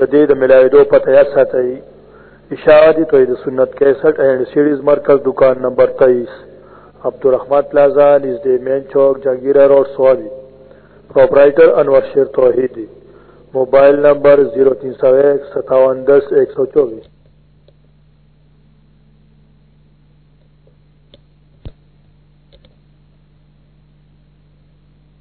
د دې د ملاویدو پته یا ساتئ اشاعه دي توحید سنت 61 اینڈ سیریز مرکز دکان نمبر 23 عبدالرحمت پلازا نږدې مین چوک جهانگیره روډ سوابي پرپرایټر انور شیر توحیدی موبایل نمبر 03015710124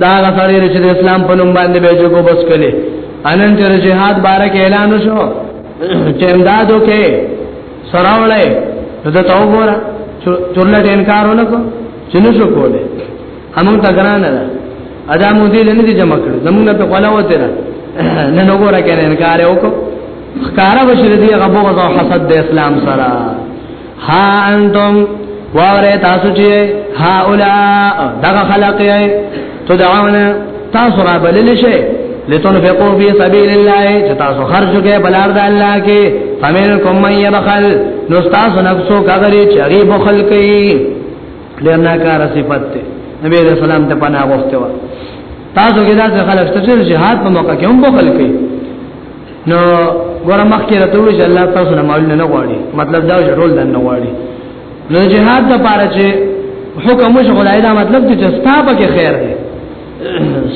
دا هغه سړی دی چې د اسلام په نوم باندې به جګو بس کړي انن چې جهاد بارک اعلان وشو چې امدادو کې سراولې نو دا تاو ګوره چورلټ انکار ونکو چې نو شو کوله همون تا ګران نه ادا مو دې لنی دي جمع کړ زمونږ په خلا وته را نه نو ګوره کې انکار وکړو خکارا بشری دی غبو غزا حسد د اسلام سره ها انتم واره تاسو چې ها اولا دغه خلق یې تدعون تاسو را بلل شي لتنفقوا في سبيل الله چې تاسو خرج کې بلار د الله کې فمنكم من يبخل نو تاسو نفسو کغری چې غي بخل کوي ډیر ناکاره صفت ده نبی رسول الله ته پناه غوښته تاسو کې دا خلک چې جهاد په موقع کې هم بخل کوي نو ګوره مخکې راته وی چې الله تاسو نه مالونه نه غواړي مطلب دا چې ټول دن نه غواړي نو جهاد د پاره چې حکم وشو خدای دا مطلب دی چې ستابه کې خیر دی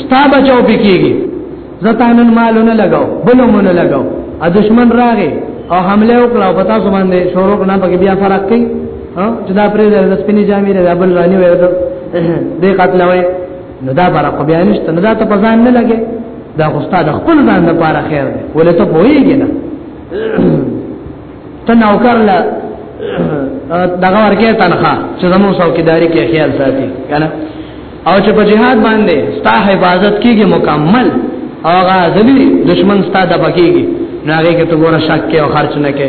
ستابه چاو پکېږي زتانن مالونه لګاو بلومونه لګاو ا دشمن راغی او حمله وکړه په تاسو باندې شروع نه پکې بیا فرق کوي چې دا پرې د سپینې جامې د بل رانی وایي دې قتل وایي نو دا برق بیا نشته نو دا ته په ځان نه لګي دا خو ستاسو د خپل ځان لپاره خیر دی ولې ته پوهیږې نه ته نوکر لا دغه ورکه تنخواه چې زمو څوکیداری کې خیال ساتي کنه او چې په جهاد باندې ستا حفاظت کیږي مکمل او غازلی دشمن ستا د بکیږي ناګه کې ته ګوره شک کې او خرچ نه کې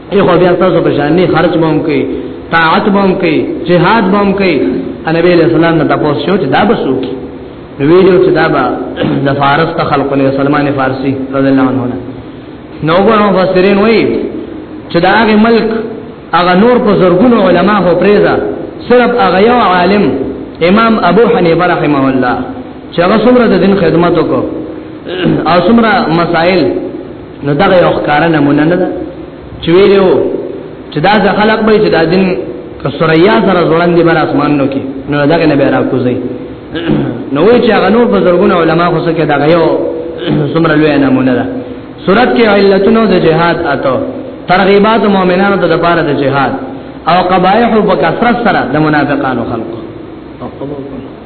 ای خو بیا تاسو په شان نه خرج بوم کوي طاعت بوم کوي جهاد بوم کوي نبی علیہ السلام نه تاسو شو چې دا بسو کی ویلو چې دا با د فارس ته خلق له سلمان فارسی رضی الله عنه نو ګورو مفسرین وای چې دا هغه ملک هغه نور په زرګونو علما هو پریزا صرف هغه یو عالم امام ابو حنیفه رحمه الله چې هغه څومره د دین خدمت وکړو او څومره مسائل نو دغه یو ښکارا نمونه نه ده چې ویلو چې دا ځکه خلق به چې دا دین کسریا سره ځوړان دی بر اسمان نو کې نو دغه نه به را کوزي نو وی چې هغه نور بزرګونه علما خو څه کې دا یو څومره لوی نمونه ده صورت کې علتونو د جهاد اتو ترغیبات مؤمنانو ته د پاره د جهاد او قبایح په کثرت سره د منافقانو خلقو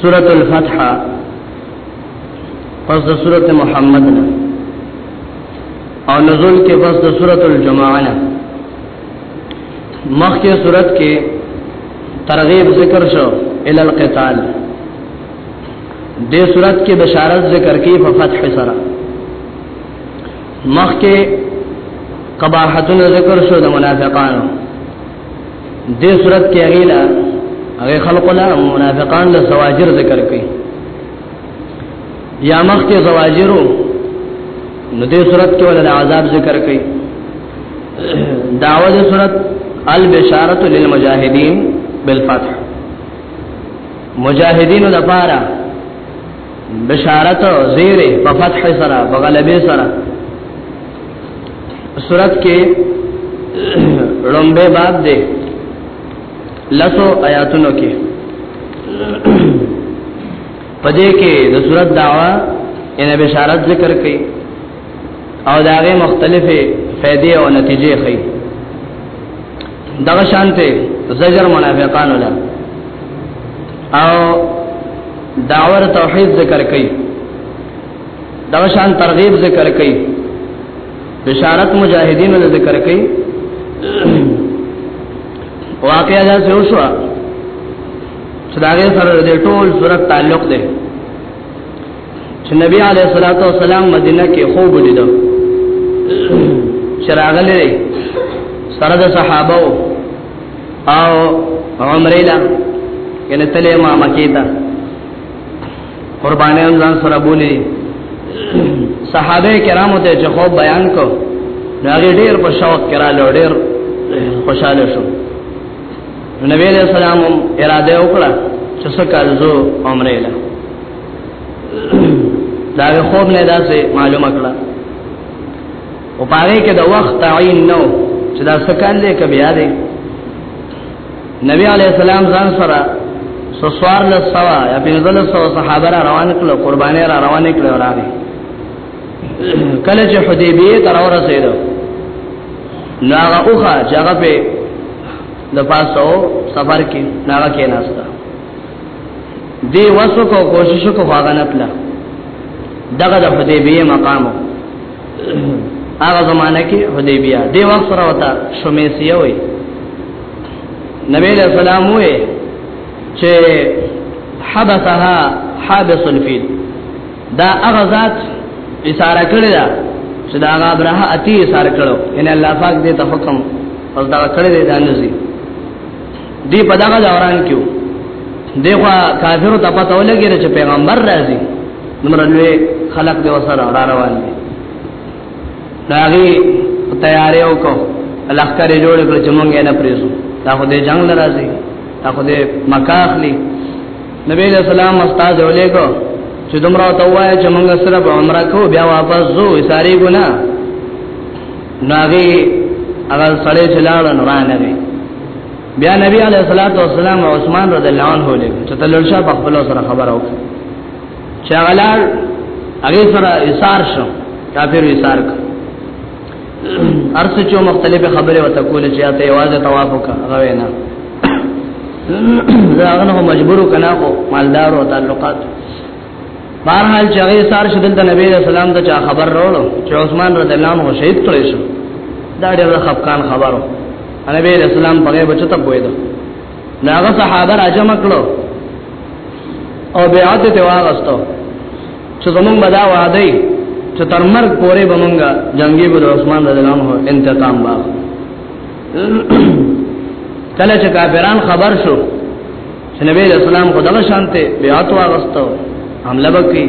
سورۃ الفتح پس د سورۃ محمد نه او نزول کې پس د سورۃ الجمعه نه مخکې سورۃ کې ترغیب ذکر شو ال القتال د سورۃ کې بشارت ذکر کې په فتح سره مخکې قباحتونه ذکر شو د منافقانو دې صورت کې هغه لا هغه خلق لا منافقان له زواجر ذکر کوي یا مخ کې زواجرو نو دې صورت کې ول عذاب ذکر کوي داوود صورت البشارت للمجاهدین بالفتح مجاهدین لپاره بشارت زیر په فتح سره په غلبه سره صورت کې لومبه باب دی لسو آیاتونو کې پدې کې د صورت داوا ان بشارت ذکر کړي او داغه مختلفه فائدې او نتیجې خي دغه شانته زجر منافقان ولا او داور توحید ذکر کئ دغه شان ترغیب ذکر کئ بشارت مجاهدین له ذکر کئ واقعا دا څه وشو چې دا غي سره د ټول صورت تعلق دی چې نبی علیه الصلاۃ والسلام مدینه کې خوب ولید چې راغلی سره د صحابه او عمره لا یعنی تلې ما مکی ته قربانې ځان سره بولی صحابه کرامو ته چې خوب بیان کو هغه ډیر په شوق کرا لوډیر خوشاله شو نبی علیہ السلام اراده وکړه چې څه کارزو عمره له دا خوب نه داسې معلومه کړه او پاره کې د وخت تعین نو چې دا سکان دې کبي یادې نبی علی السلام ځان سره سوار له سوا یا بنزل سو صحابه را روان کړل قرباني را روان کړل راغی کله چې حدیبیه تر ورسېدو نو هغه اوخه چې هغه په د پاسو سفر کې ناغه کې ناشته دی وسو کو کوشش کو هغه نه پلا دغه د حدیبیه مقام هغه زمانہ کې حدیبیه دی وخت سره وتا شمیسیه وي نبی له سلام وې چې حبسها حابس الفیل دا هغه ذات اشاره کړی دا چې دا هغه ابراه اتی اشاره کړو ان الله پاک دې ته حکم او دا کړی دی دا نزي دی په دغه دوران کې دغه کافر ته پته ولګی چې پیغمبر راځي نمرلوی خلق دی وسره را روان دي داغي تیارې وکړو لخر جوړ کړ چې مونږ یې نه پریزو دا خو دې جنگ لرازي دا خو دې مکاخلی نبی له سلام استاد علیکو چې دومره توای چې مونږ سره عمره کو بیا واپس زو ساری ګنا ناغي هغه سړی چې لاړ نو رانه دی بیا نبی علیہ الصلوۃ والسلام عثمان رضی الله عنه له چې تلل شاه په خپل سره خبرو چې غلال هغه سره ایثار شو کافر ایثار کړ ارڅ چې مختلفه خبره وته کول چې اته आवाज طواف وکړه غوې نه زه هغه مجبور کنا خو مالدار او تعلقات بهرحال چې هغه سار شدل د نبی رسول الله ته چا خبر راوړو چې عثمان رضی الله عنه شهید کړی شو دا ډېر خفقان خبرو نبی رسول الله په غیب چته پوي دا ناغه صحابه راجم کړو او بیعت ته واغستو چې زمونږ بدا وعده چې تر مرګ پورې بمونږه جنگي بر عثمان رضی الله عنه انتقام با کله چې کافران خبر شو چې نبی علیہ السلام خو دغه شانته بیعت واغستو حمله وکړي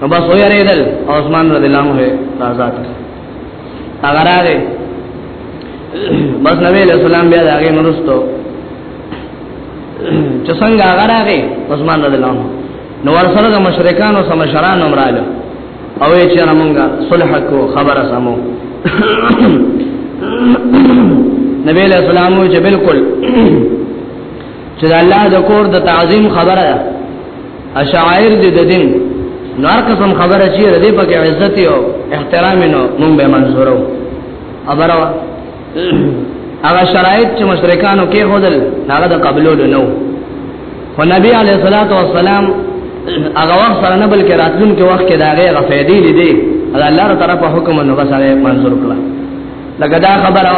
نو بس وې ریدل عثمان رضی الله عنه آزاد هغه راغی بس نبی علیہ السلام بیا داګه نورستو چې څنګه هغه راغی عثمان رضی الله عنه نو ورسره د مشرکان او سمشران امراله او چې رمونګه صلح کو خبره سمو نبی علیہ السلام چې بالکل چې د الله د کور د تعظیم خبره ده اشعائر دې د دین نور قسم خبره چې د دې پکې عزت او احترام نو مونږ به منزورو ابره هغه شرایط چې مشرکانو کې هودل هغه د قبلولو نو خو نبی علیه الصلاۃ والسلام هغه وخت سره نه بلکې راتلون کې وخت کې دا غي غفېدې لیدې الله تعالی په حکم نو غسره منزور کړه لکه دا خبره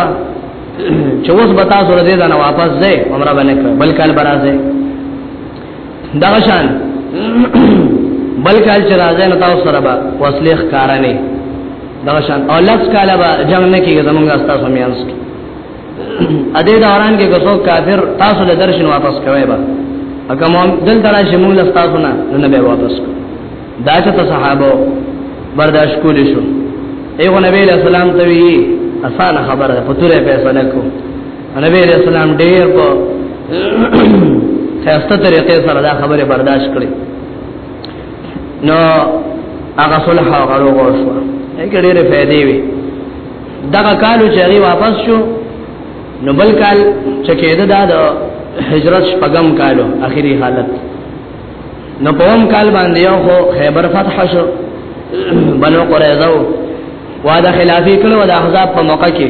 چې اوس به تاسو له دې نه واپس ځئ عمره باندې کړ بل کال به راځئ دا شان بل کال چې راځئ نو تاسو سره به وصلې ښکارا نه دا شان او لږ کال به جنگ نه کیږي زمونږ تاسو میانس کې ا دې دوران کې کوڅو کافر تاسو له درشن واپس کوي به اګه مو دل درا شمول تاسو نه نه به واپس کوي دا چې ته صحابه برداشت کولی شو ایغه نبی له سلام ته وی اسان خبره په توره فیصله کو نبی له سلام ډیر په خسته طریقې سره دا خبره برداشت کړې نو هغه صلح او غرو غوښو هغه ډېرې فائدې وي دا کالو چې هغه واپس شو نو بل کال چې کېده دا د هجرت شپږم کالو اخیری حالت نو په هم کال باندې یو خو خیبر فتح شو بنو قریظه وا د خلافی کلو د احزاب په موقع کې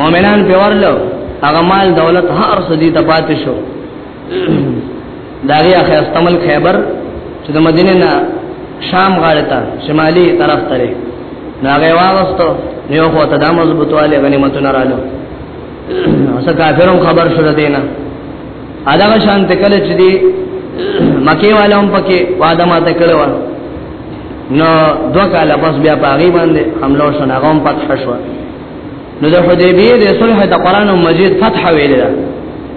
مؤمنان په ورلو هغه مال دولت هر سدي ته پاتې شو داغه اخر استعمال خیبر چې د مدینه نه شام غاړه ته شمالي طرف ته ناغه واغستو نیو خو ته د مضبوطواله غنیمتونه رالو اسه کافرم خبر شو دینه علاوه شان ته کله چې دی مکه والام پکې وعده ما ته کړو نو دوه کاله پس بیا پاغي باندې حمله شو ناغم فتح شو نو د حدیبیه د صلح د قران مجید فتح ویل دا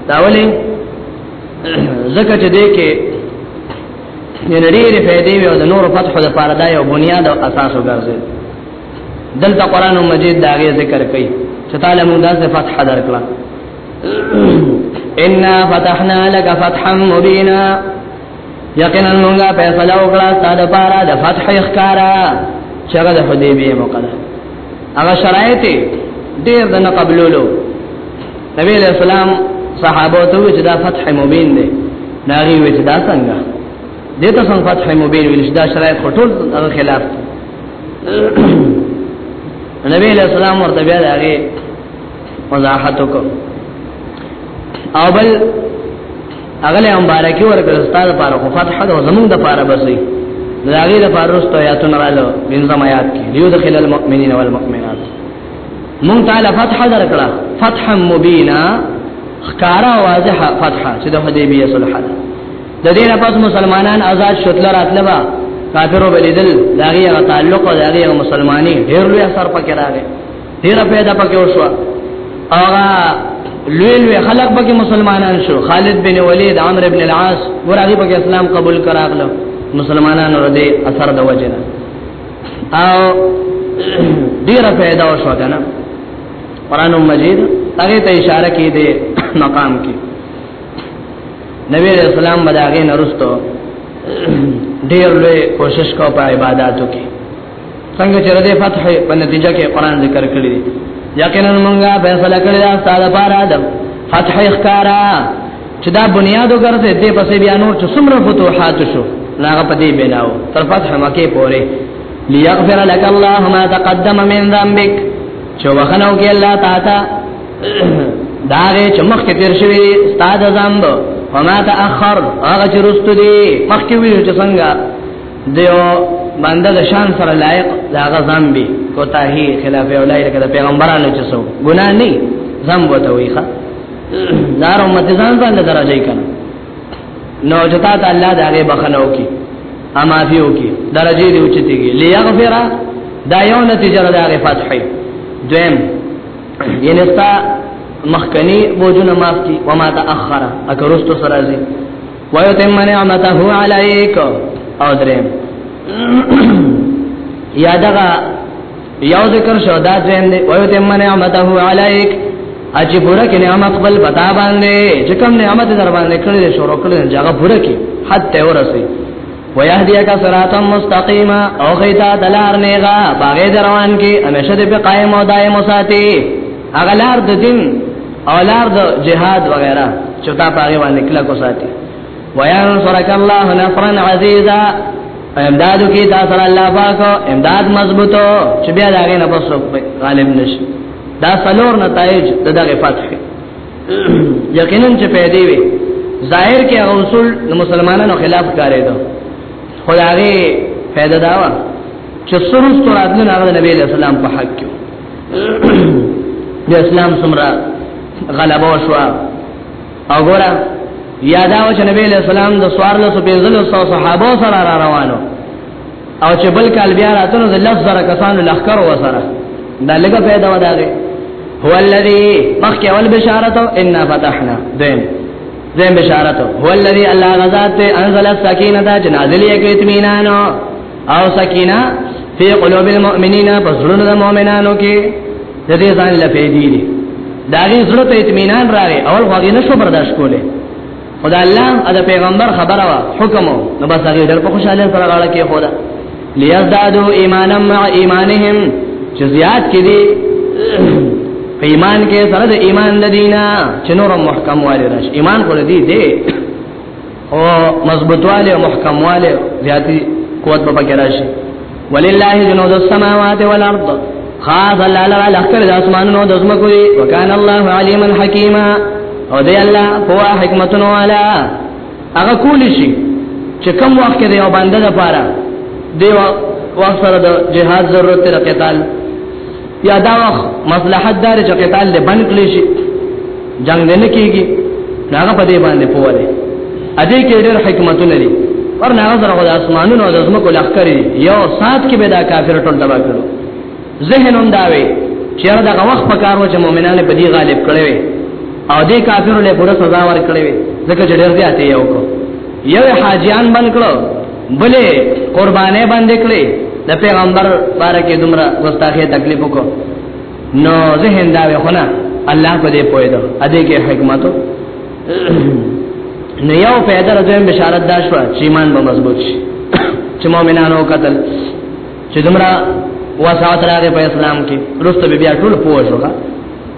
دا ولې زکه چې دی کې یعنی ډېرې فائدې وي او د نور فتح د پاره دا یو بنیاد او اساس وګرځي دلته قران مجید دا غي ذکر کوي چې تعالی موږ د فتح درکړه ان فتحنا لك فتحا مبينا یقینا موږ فیصله وکړه ستاسو لپاره د فتح ښکارا چې هغه د حدیبیه مقدمه هغه شرایط ډیر د نه قبولولو نبی علیہ السلام صحابه ته چې دا فتح مبین دی ناری وی چې دا څنګه دته څنګه فتح مبین ویل چې دا شرایط خټول هغه خلاف نبی علیہ السلام ورته بیا دا وضاحت وکړو او بل اغله مبارکي ورکړه استاد لپاره خو فتح ده زمونږ د لپاره بسې داغه د لپاره رستو آیاتونه رالو بنظم آیات کې یو دخل المؤمنین والمؤمنات مونږ تعالی فتح درکړه فتح مبینا خکارا واضح فتح چې د حدیبیه صلح ده د دې نه پس مسلمانان آزاد شتل راتلبا کافرو بلیدل داغه تعلق داغه مسلمانی ډیر لوی اثر پکې راغی تیر پیدا پکې وشو هغه لوی لوی خلک پکې مسلمانان شو خالد بن ولید عمرو ابن العاص ورغه پکې اسلام قبول کراغله مسلمانانو ردی اثر د وجنه او ډیر پیدا وشو کنه قران مجید هغه ته اشاره کې دی مقام کې نبی رسول الله باندې هغه نرستو ډیر لوی کوشش کو په عبادتو کې څنګه چې رده فتح په نتیجه کې قران ذکر کړی دی یقینا مونږه فیصله کړی دا ستاسو لپاره ده فتح اخکارا چې دا بنیاد وګرځي دې پسې بیا نور چې څومره فتوحات شو لاغه په دې بناو تر فتح مکه پورې ليغفر لك الله ما تقدم من ذنبك چې وخنو کې الله تعالی دا غي چې مخکې تیر شوی ستاد ذنب وما تاخر هغه چې رستو دي مخکې ویل چې څنګه دیو بنده د شان سره لایق دا غزم به کوتاهی خلاف اولای لکه د پیغمبرانو چې سو ګناه نه زم وته ویخه دار امت ځان ځان له درجه یې کنه نو چې تا ته الله دا غي بخنو کی اما فیو کی درجه دې اوچتیږي لیغفر دا یو نتیجه ده هغه فتحې دویم یعنی ستا مخکنی بوجونه معاف کی وما تاخر اکرستو سرازی ويتم نعمته عليك او درې یا دغه یو ذکر شو دا ځین دی ويتم نعمته عليك اجي پورا کې نعمت خپل پتا باندې چې کوم نعمت در باندې کړې شروع کړې ځای پورا کې حتی ورسي ويهديك صراطا مستقيما او خيتا دلار نيغا باغې روان کې همیشه دې په قائم او دائم ساتي هغه لار د دین او لار د جهاد وغیرہ چې تا پاره باندې کله کو ساتي وينصرك الله نصرا عزيزا امدادو کی تاسو الله پاک امداد مضبوطو چې بیا داګه نه پسو غالب نشي دا څلور نتایج د دغه فتح یقینا چې پیدا وي ظاهر کې اصول د مسلمانانو خلاف کارې دو خدای پیدا داوا چې سرست راتلنه نبی له سلام په حق کې د اسلام سمرا غلبه شو او ګوره یادا و چې نبی له سلام د سوار له سپېزلو سو صحابه سره را روانو او چې بل کال بیا راتلو د لفظ سره کسانو لخر و سره دا لګه پیدا وداغه هو الذی مخکې اول بشارت ان فتحنا دین زم بشارت هو الذی الله غزاد انزل السکینه جنازلی اکیتمینانو او سکینه فی قلوب المؤمنین بزرون دا مؤمنانو کی دا دی ځان لپیدی دی دا غی زړه ته اطمینان راغی اول خو غی نشو برداشت کوله خدا الله دا پیغمبر خبره وا حکم نو بس هغه ډېر په خوشاله سره غاړه کې خدا لیزدادو ایمانا مع ایمانهم چې زیات کړي په ایمان کې سره د ایمان د دینا چې نور محکم واري راشي ایمان کول دي دې او مضبوطواله محکمواله زیاتی قوت به پکې راشي ولله جنود السماوات والارض خاص الله لرا لخر د اسمانونو د زمکو دی وکانه الله علیما حکیما او دی الله هو حکمتونو والا هغه کول شي چې کوم وخت کې یو باندې د پاره دی وخت سره د جهاد ضرورت تر قتال یا دا وخت مصلحت دار چې قتال له بند کړی شي جنگ نه کیږي هغه په دې باندې پوهه ادي کې ډېر حکمتونه لري پر نه سره د اسمانونو د زمکو لخرې یو سات کې به دا کافر ټول تبا کړو ذهن هم داوي چې هر دغه وخت په کارو چې مؤمنان په دې غالب کړي او دې کافر له پوره سزا ور کړې ځکه چې ډېر زیاتې یو کو یو حاجیان بن کړو بلې قربانې باندې کړې د پیغمبر باره کې دومره واستاخه تکلیف وکړو نو ذهن دا وخونه الله په دې پوي دو ا دې کې حکمت نو یو پیدا راځم بشارت دا شو چې ایمان به مضبوط شي چې مؤمنانو قتل چې دومره وسعت راغې په اسلام کې رسته بیا ټول پوه شوګه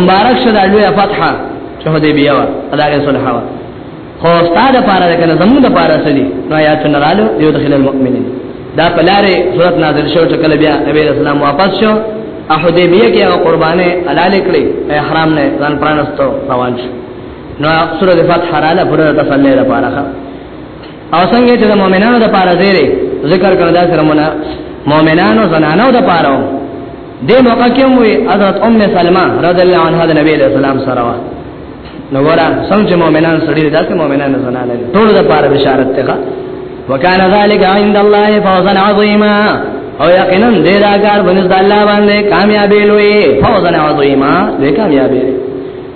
مبارک شه دا لوی فتحه چې حدیبیه وا اداګه صلح وا خو استاد پاره ده کنه زموږ پاره سړي نو آیات نرالو یو دخل المؤمنین دا پلاره صورت نازل شو چې کله بیا نبی رسول الله واپس شو حدیبیه کې هغه قربانه حلال کړې احرام نه ځان پرانستو روان شو نو سورۃ فتح حلاله پر تسلی لپاره او څنګه چې د مؤمنانو د پاره زیره ذکر کړه دا سره مونږه مؤمنانو زنانو د پاره د موقع کې مو حضرت ام سلمہ رضی الله عنها د نبی له سلام سره وا نو ورا څنګه مؤمنان سړي داسې مؤمنان زنانه ټول د پاره بشارت ته وکانه ذالک عند الله فوزا عظیما او یقینا دې دا کار بنز د الله باندې کامیابی لوی فوزا عظیما دې کامیابی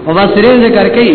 مفسرین ذکر کوي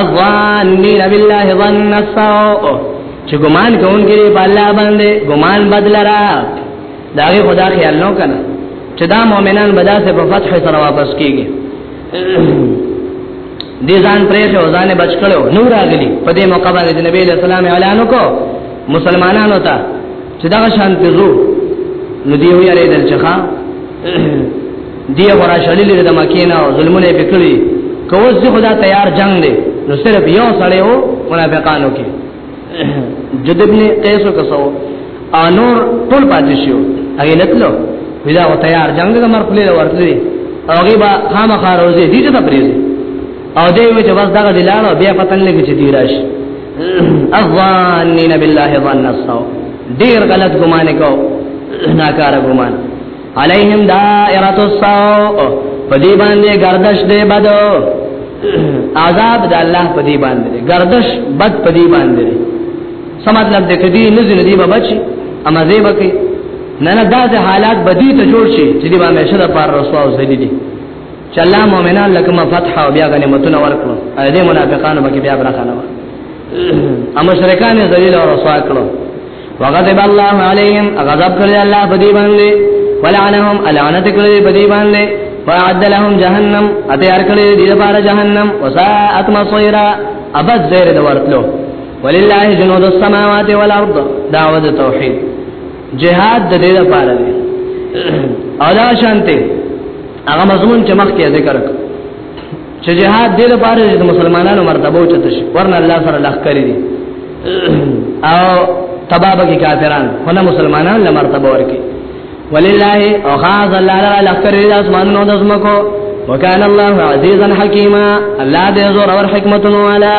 اظنین بالله ظن السوء چې ګمان کوونکی په الله باندې ګمان بدلرا دا غي خدا خیال نو کنه چې دا مؤمنان به داسې په فتح سره واپس کیږي دې ځان پرې ته ځان بچ کړو نور اغلی په دې موقع باندې نبی له سلام اعلان وکړو مسلمانانو ته چې دا شان په زو نو دی وی اړې دل چخه دی غورا شړلې د مکینا او ظلمونه پکړي کوز دی خدا تیار جنگ دی نو صرف یو سړی وو منافقانو کې جد ابن قیس کسو انور ټول پاتې شو هغه نتلو ودا او تیار جنگ د مر خپل ورتلی هغه با خامخا روزي دي ته پریزي او دی وی چې بس دغه دلاله بیا پتن لګی چې دی راشي الظانین بالله ظن السو ډیر غلط ګمان کو ناکار ګمان علیہم دائرۃ السو پدی باندې گردش دے بدو عذاب د الله پدی باندې گردش بد پدی باندې سم مطلب دې کدی نزل دی بچ اما زیب کې نه نه دا حالات بدی ته جوړ شي چې دی باندې شته پر رسوا او سړي دي چې الله مؤمنان لکه ما فتح او بیا غنیمتونه ورکړو ا دې منافقانو به بیا برخه نه و ا مشرکان ذلیل او رسوا کړو وغضب الله عليهم غضب کړی الله په دې باندې ولعنهم العنت کړی په دې باندې وعد لهم جهنم اته ار کړی دې لپاره جهنم وساءت مصيرا ابد زیر د ورتلو ولله جنود السماوات والارض دعوه توحید جهاد د دې لپاره دی او دا شانته هغه مضمون چې مخکې ذکر کړ چې جهاد دې لپاره د مسلمانانو مرتبه او چت شي ورنه الله سره لخ کړی دي او تباب کې کافران هونه مسلمانان له مرتبه ورکی ولله او خاص الله له لخ کړی د اسمانونو د زمکو وکانه الله عزیزا حکیما الله دې زور او حکمت والا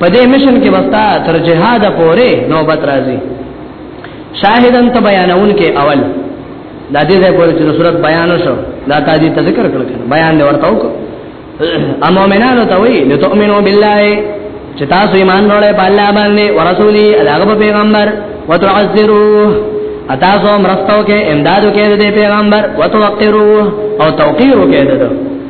په دې مشن کې وستا تر جهاد پورې نوبت راځي شاهدن ته بیانون کې اول دا دې ځای پورې چې صورت بیان شو دا تا دې ذکر کړل بیان دې ورته وکړه ا مؤمنانو ته وی لتؤمنو بالله چې تاسو ایمان وروړې په الله باندې ورسولي هغه پیغمبر وتعذروه اتاسو مرستو کې امدادو کې د پیغمبر وتوقروه او توقیرو کې ده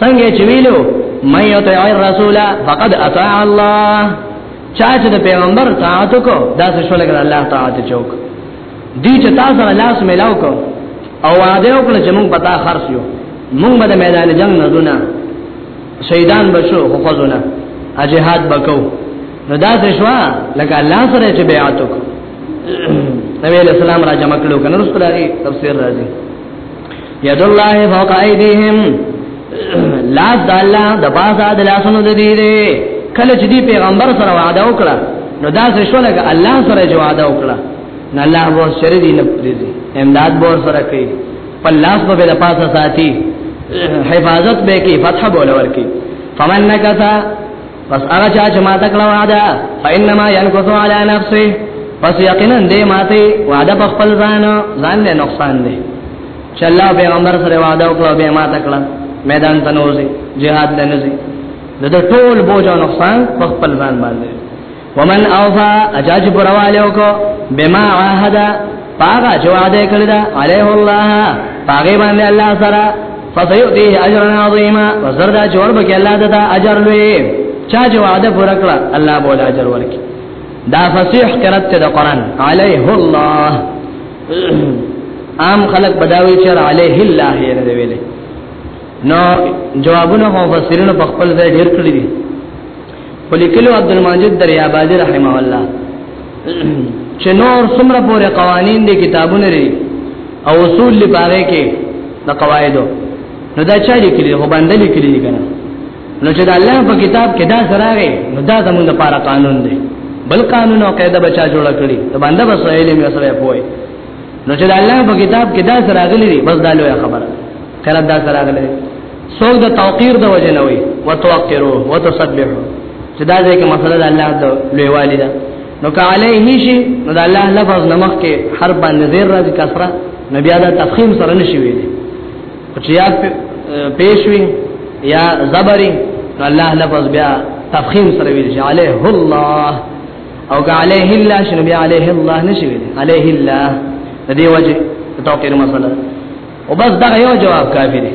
څنګه چې ویلو مې یطع الرسول فقد اطاع الله چا چې د پیغمبر طاعت کو دا څه شو لګره الله طاعت چوک دی چې تاسو سره لاس ملاو کو او وعده وکړه چې موږ پتا خرڅ یو موږ به میدان جنگ نه دونه شهیدان بشو خو خزونه اجهاد بکو نو دا څه شو لکه الله سره چې بیعت کو نبی علیہ السلام را جمع کړو کنه رسول الله تفسیر راځي ید الله فوق ایدیهم لاس د الله د بازا د لاسونو د دې دې کله چې دی پیغمبر سره وعده وکړه نو دا څه شو لکه الله سره جو وعده وکړه نو الله وو سره دی نه پدې امداد بور سره کوي په لاس په بل پاسه ساتي حفاظت به کې فتح بوله ورکی فمن نکتا پس هغه چا چې ما تکړه وعده فإنما ينقض على نفسه پس یقینا دې ماته وعده په خپل ځان ځان له نقصان دی چې الله پیغمبر سره وعده وکړه به ما تکړه میدان ته نوځي jihad ته نوځي د ټول بوج او نقصان په خپل ځان باندې ومن اوفا اجاج پرواله وکړه بما عهد پاغه چې وعده کړی دا علیه الله پاغه باندې الله سره فسيؤتيه اجرا عظيما وزردا جوړ بک الله دتا اجر لوی چا چې وعده پوره کړ الله بوله اجر ورکړي دا فصیح قرات ته د قران علیه الله عام خلق بداوی چر علیه الله یې نه ویلې نو جوابونه مفسرینو په خپل ځای ډیر کړی دي ولیکلو عبد المجید دریابادی رحمه الله چې نور څومره پورې قوانین دي کتابونه لري او اصول لپاره کې د قواعدو نو دا چا لیکلي هو باندې لیکلي دي کنه نو چې د الله په کتاب کې دا سره راغی نو دا زموږ لپاره قانون دی بل قانون او قاعده بچا جوړ کړی ته باندې بس علم یې سره پوي نو چې الله په کتاب کې دا سره غلي دي بس دا لویه خبره کله دا سره غلي څوک د توقیر د وجه نه وي وتوقرو وتسبحو چې دا ځکه مسله د الله د لویوالي ده نو که علیه شي نو د الله لفظ نمخ کې هر باندې زیر راځي کسره نو بیا دا تفخیم سره نشي ویل چې یا پېښوي یا زبري نو الله لفظ بیا تفخیم سره ویل شي علیه الله او که علیه الله شنو بیا علیه الله نشي ویل علیه الله د دې وجه توقیر مسله او بس دا یو جواب کافی دی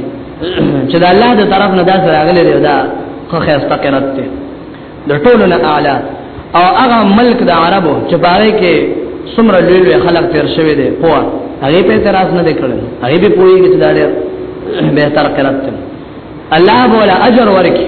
چې د الله د طرف نه دا سره غلې دی دا خو خیس تقرت دی د ټولو نه اعلی او هغه ملک د عربو چې باندې کې څومره لوی لوی خلک تیر شوی دی په هغه په اعتراض نه وکړل هغه به پوری کې دا ډېر به تر قرت الله بوله اجر ورکړي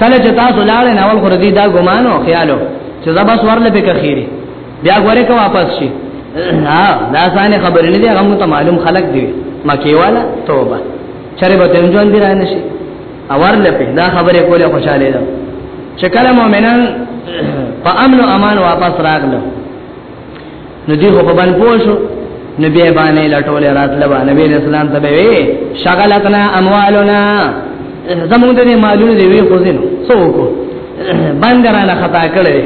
کله چې تاسو لاړ نه اول خور دې دا ګمانو خیالو چې زبس ورل به کخيري بیا غوړې کو واپس شي نه دا ځانه خبرې نه دي هغه ته معلوم خلق دی مکی والا توبه چرې به تم ژوند دی را نشي اور لپه دا خبرې کوله خوشاله ده چې کله مؤمنان په امن او امان واپس راغله نو دی خو په باندې پوه شو نبی باندې لټول راتله باندې نبی اسلام ته وی شغلتنا اموالنا زمونږ دې مالونه دی وی خو زینو څوک باندې خطا کړی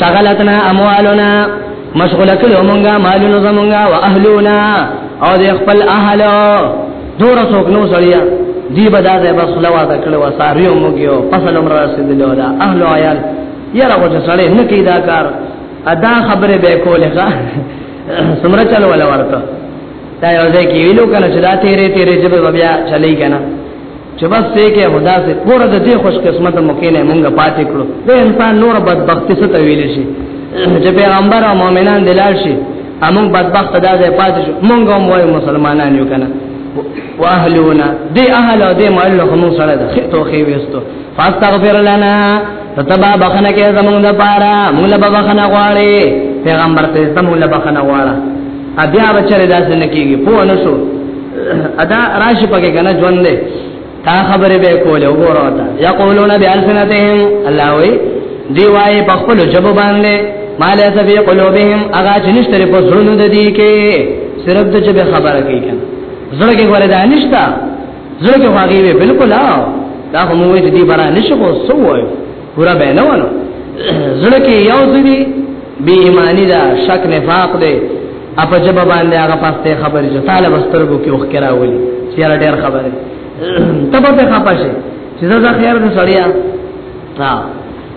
شغلتنا اموالنا مشغوله کړو مونږه مالونه زمونږه او اهلنا او د خپل اهل دور څوک نو سړیا دی بدا ده بس خلوا ده کړو ساریو مونږه فصل عمر رسیدلو دا اهل عیال یاره وجه سړی نه کی دا کار ادا خبره به کوله ښا سمره چل ولا ورته دا یو ځای کې ویلو کنه چې دا تیرې تیرې چې به بیا چلی کنه چې بس څه کې خدا سے پور د دې خوش قسمت مکه نه مونږه پاتې کړو د انسان نور بدبخت څه ته ویل شي چې پیغمبر او مؤمنان دلال شي امون بدبخت دا ځای پاتې شو مونږ هم وای مسلمانان یو کنه واهلونا دې اهل او دې مال له موږ سره د خطو خې وستو فاستغفر لنا تتبا بخنه کې زمونږ د پاره موږ به بخنه غواړي پیغمبر ته زمونږ له بخنه غواړه بیا بچره داسې نه کیږي په انسو ادا راشي پکې کنه ژوند دې تا خبرې به کولې وګوره تا یقولون بالسنتهم الله وی دی وای په خپل جواب باندې مال فی قلوبهم اغا چنشتره په زړونو د دې کې صرف د جبه خبره کوي کنه زړه کې ورته نشتا زړه کې واګي وي بالکل دا هم وې چې دی برا نشو کو سو وایو پورا به نه ونه زړه کې یو ځدی بی ایمانی دا شک نفاق دی اپا جب باندې هغه پاسته خبرې چې طالب استرګو کې وخ کرا ولي چیرې ډېر خبره تبه په خپشه چې زړه خیر دې سړیا ها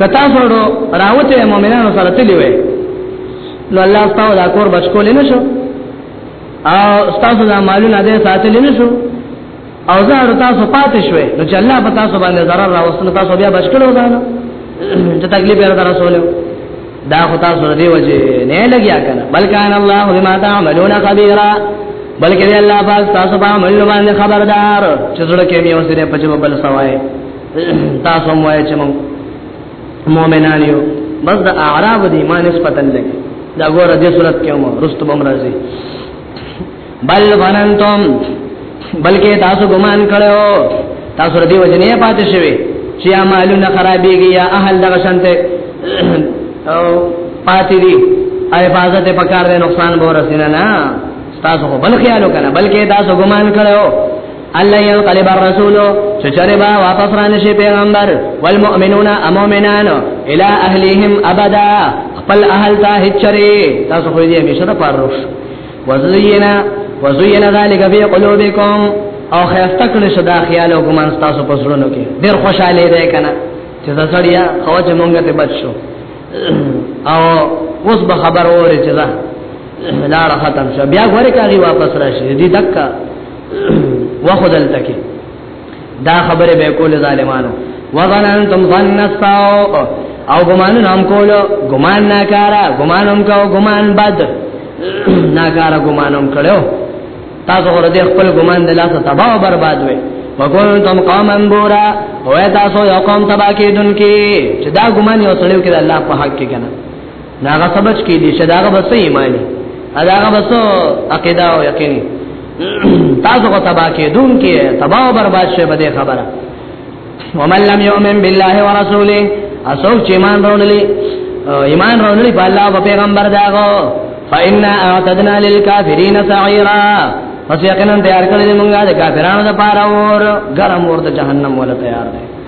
کتا سره راوته مؤمنانو سره تللی وای نو الله تعالی دا کور بچکول نه شو او تاسو دا مالونه دې ساتل نه شو او زه هر تاسو پاتې شوې نو چې الله په تاسو باندې zarar راوستنه تاسو بیا بچکلو ځانو چې تکلیف یې را رسولو دا خو تاسو دې وجه نه لګیا کنه بلکان الله بما تعملون خبيرا بلکې الله پاک تاسو په عمل باندې خبردار چې زړه کې مې اوسې په جواب بل سوای تاسو مو چې مو مؤمنان یو بس د اعراب دی ما نسبت لګي دا ګوره دې صورت کې مو رست بم راځي بل فننتم بلکې تاسو ګمان کړو تاسو ردی وجنې پاتې شوی چې اعمالونه خرابېږي یا اهل دغه شانته او پاتې دي حفاظت پکار دې نقصان به ورسینه نه تاسو بل خیالو کنه بلکې تاسو ګمان کړو الله یو قلب الرسول چې چرې با واپس را نشي پیغمبر والمؤمنون امؤمنان الى اهلهم ابدا خپل اهل ته هچري تاسو خو دې همیشه ته پاروش وزینا وزینا ذلک فی قلوبکم او خیرته کړی شدا خیال او ګمان تاسو په زړونو کې ډیر خوشاله دی کنه چې دا سړیا خو چې مونږ ته بچو او اوس به خبر اوري چې دا لار ختم شو بیا غوړي کوي واپس راشي دې دکا وخدل تکي دا خبره به کول ظالمانو وظننتم ظن السوء او ګمان نام کولو ګمان ناکارا ګمانم کو ګمان بد ناکارا ګمانم کړو تاسو غره دې خپل ګمان د لاسه تباہ او برباد وي وکنتم قوما بورا او تاسو یو قوم تباہ کیدونکي چې دا ګمان یو سړیو کې الله په حق کې کنه ناغه سبج کې دي چې داغه بس ایمانی داغه بس عقیده او یقین تاسو کو تبا کې دون کې تبا او برباد شه بده خبره ومن لم يؤمن بالله ورسوله اسوک چې ایمان راوللی ایمان راوللی په الله او پیغمبر داغو فإنا اعتدنا للكافرين سعيرا پس یقینا تیار کړل موږ د کافرانو لپاره اور ګرم اور د جهنم ول تیار دی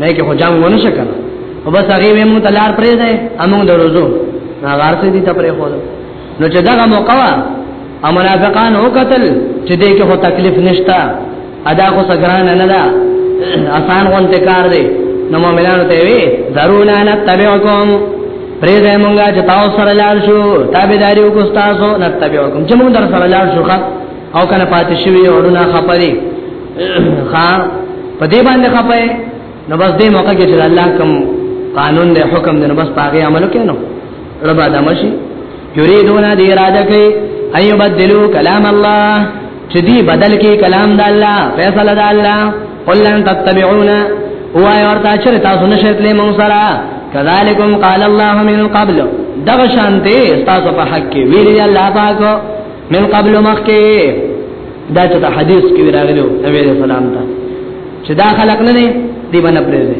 نه کې خو جام ونه شکل او بس هغه وې مونږ تلار پرې ده امو دروزو نا غار سي دي ته پرې خو نو چې دا موقع وا امنافقان او قتل چې دې کې هو تکلیف نشتا ادا خو سګران نه ده آسان غون ته کار دی نو مؤمنانو ته وی ضرونا نتبعکم پرې دې مونږه چې تاسو سره لار شو تابعداري وکړو تاسو نتبعکم چې مونږ در سره لار شو ښه او کنه پاتې شوی اورونه خپري خا په دې باندې خپه نو بس دې موقع کې چې الله کوم قانون دې حکم دې نو بس پاګه عمل کینو ربا دمشي یریدون دې اراده کوي ايو بدلو کلام الله چې دې بدل کې کلام د الله فیصله د الله قلن تتبعونا هو ورته چې تاسو نشئ تلې مون سره کذالکم قال الله من قبل دغه شانته تاسو په حق کې ویل الله پاک من قبل مخکې دا چې حدیث کې راغلو نبی عليه السلام ته چې دا خلق نه دی باندې پرېږدي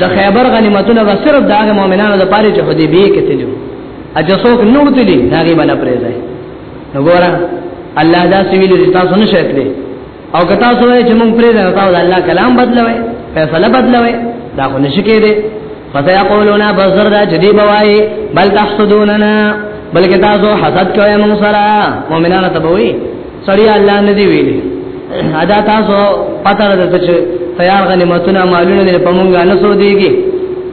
د خیبر غنیمتونه به صرف د هغه مؤمنانو د پاره چې حدیبیه کې تلو اجه څوک نو تللی دا غي باندې پرېږدي نو ګوره الله دا سویل چې تاسو نشئ کړی او کتا سو چې مونږ پرې نه تاسو الله کلام بدلوي فیصله بدلوي دا خو نشکې دي فسيقولون بزر دا جدي بوای بل تحسدوننا بلکې تاسو حسد کوئ مونږ سره مؤمنانو ته بوي سړی الله نه دی ویلي ادا تاسو پته راځي چې تیار غنیمتونه مالونه دې په مونږه نه سو دیږي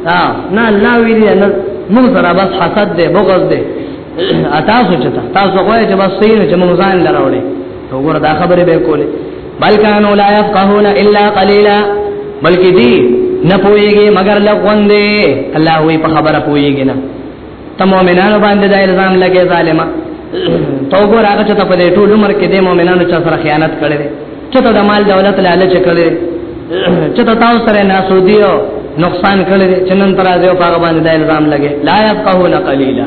ها نه الله ویلي نه مونږ سره بس حسد دې بغض دې تاسو چې تاسو غواړئ چې بس سین چې مونږ ځان لراوړي وګوره دا خبره به کوله بلکانو لا يفقهون الا قليلا بلکې دي نه پويږي مگر لغوندې الله وي په خبره پويږي نه ته مؤمنانو باندې دا الزام لګي ظالما تو ګور هغه چې ته په دې ټول عمر کې د مؤمنانو چا سره خیانت کړې چې ته د مال دولت لالچ کړې چې ته تاسو سره ناسودیو نقصان کړې چې نن تر ازو په باندې دا الزام لګي لا يفقهون قليلا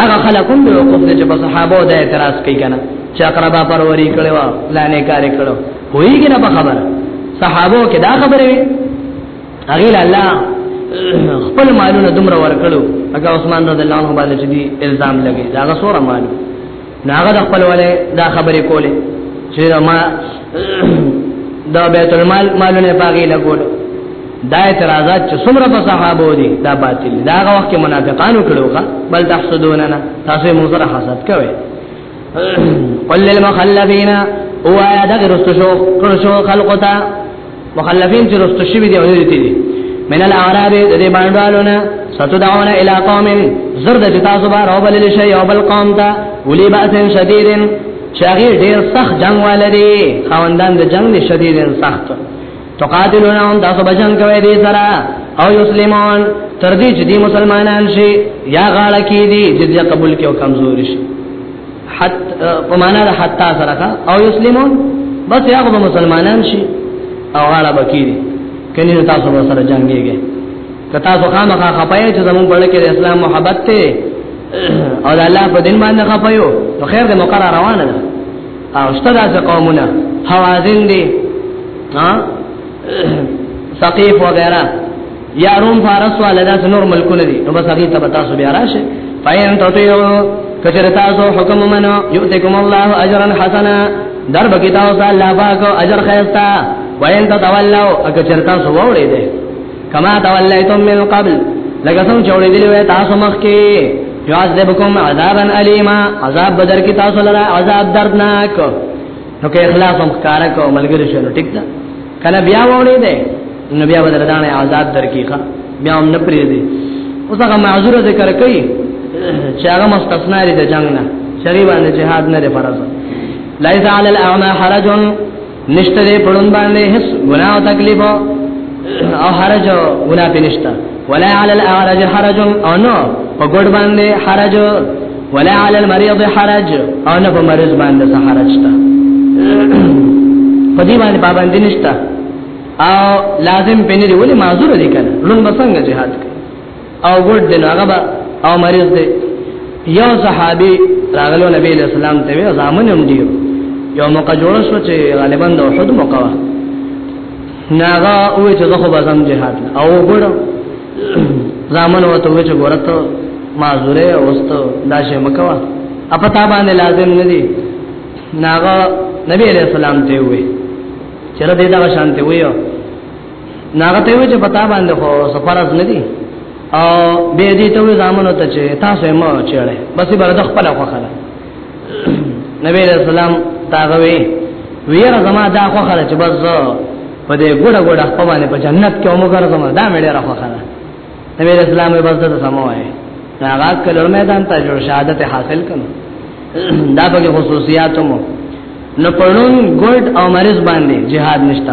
هغه خلکم به وقوف دې چې په صحابه د اعتراض کوي کنه چې اقربا پروري کړي وا لانه کار کړو ویږي نه په خبره صحابه کې دا خبره وي هغه الله خپل مالونه دومره ورکړو هغه عثمان رضی الله عنه باندې چې الزام لګي دا غسوره مالونه ناغه د خپل ولې دا خبرې کولې چې ما دا بیت المال مالونه باغې لګول دا اعتراضات چې څومره په صحابه دي دا باطل دا هغه وخت کې منافقانو کړو ښا بل تحسدوننا تاسو موږ سره حسد کوي قل للمخلفین او یا دغه رستو شو کړو شو خلقتا مخلفین چې رستو شوی دی او دې دي من الاعراب د دې باندوالونه ستدعون الى قوم زرد چې تاسو به راو بلل شي او بل قوم ته ولي باس شدید شاغي ډیر سخت جنگ ولري خوندان د جنگ دي شدید سخت تقاتلونهم تاسو به جنگ کوي دې سره او یسلمون تر دې چې دې مسلمانان شي یا غاړه کې دي جزیه قبول کې او کمزوري شي حت په معنا د حتا سره کا او یسلمون بس هغه به مسلمانان شي او هغه بکیری کني تاسو به سره جنگيږي که تاسو خامخا خپای چې زمون په لکه اسلام محبت ته او د الله په دین باندې خپایو نو خیر د مقرره روانه ده او ستاسو قومونه حوازن دي ها ثقيف وغيرها یا روم فارس والا داس نور ملکونه دي نو بس هغه ته تاسو بیا راشه فین تطیعو کچر تاسو حکم منو یؤتکم الله اجرا حسنا در بکی تاسو الله پاک اجر خیستا وین تتولوا کچر تاسو وړي دي کما تولیتم من قبل لکه څنګه چې وړي دي تاسو مخکي یعذبکم عذابا الیما عذاب بدر کی تاسو لرا عذاب دردناک نو که اخلاص هم ښکارا کو ملګری شنو ټیک ده کله بیا وړي ده نو بیا بدل دانه آزاد درکیخه بیا هم نه پری دي اوس هغه معذور ذکر کوي چې هغه مستثنا لري د جنگ نه شری باندې جهاد نه لري فرض ليس على الاعمى حرج نشتره پړون باندې هیڅ ګناه او تکلیف او حرج ګناه پینشتا ولا على الاعرج حرج او نو په ګډ باندې حرج ولا علی المریض حرج او نه په مریض باندې څه حرج تا په دې باندې پابند نشتا او لازم پنه دی ولی معذور دي کنه لون مسنګ جهاد او ګډ دی هغه او مریض دی یو صحابي راغلو نبی له سلام ته وی زامن هم دی یو موقع جوړ شو چې غالبا د احد موقع ناغا او چې زه خو بازم جهاد او ګډ زامن وته وچ ګورته معذوره اوست داشه مکوا اپتا باندې لازم ندی ناغه نبی علیہ السلام ته وی چر دې دا شانته ویو ناغه ته وی چې پتا باندې خو سفرز ندی او به دې ته زامن وته چې تاسو ما چړې بس برد خپل خوخه نبی علیہ السلام تاغوی ویر زما دا خو خره چې بس په دې ګډه ګډه په باندې په جنت کې عمر ګرځم دا مې ډیره خو خره نبی علیہ السلام بس د سموي هغه کله میدان ته جوړ شهادت حاصل کړو دا به خصوصیاتمو نو پړون ګولډ او مریض باندې jihad نشته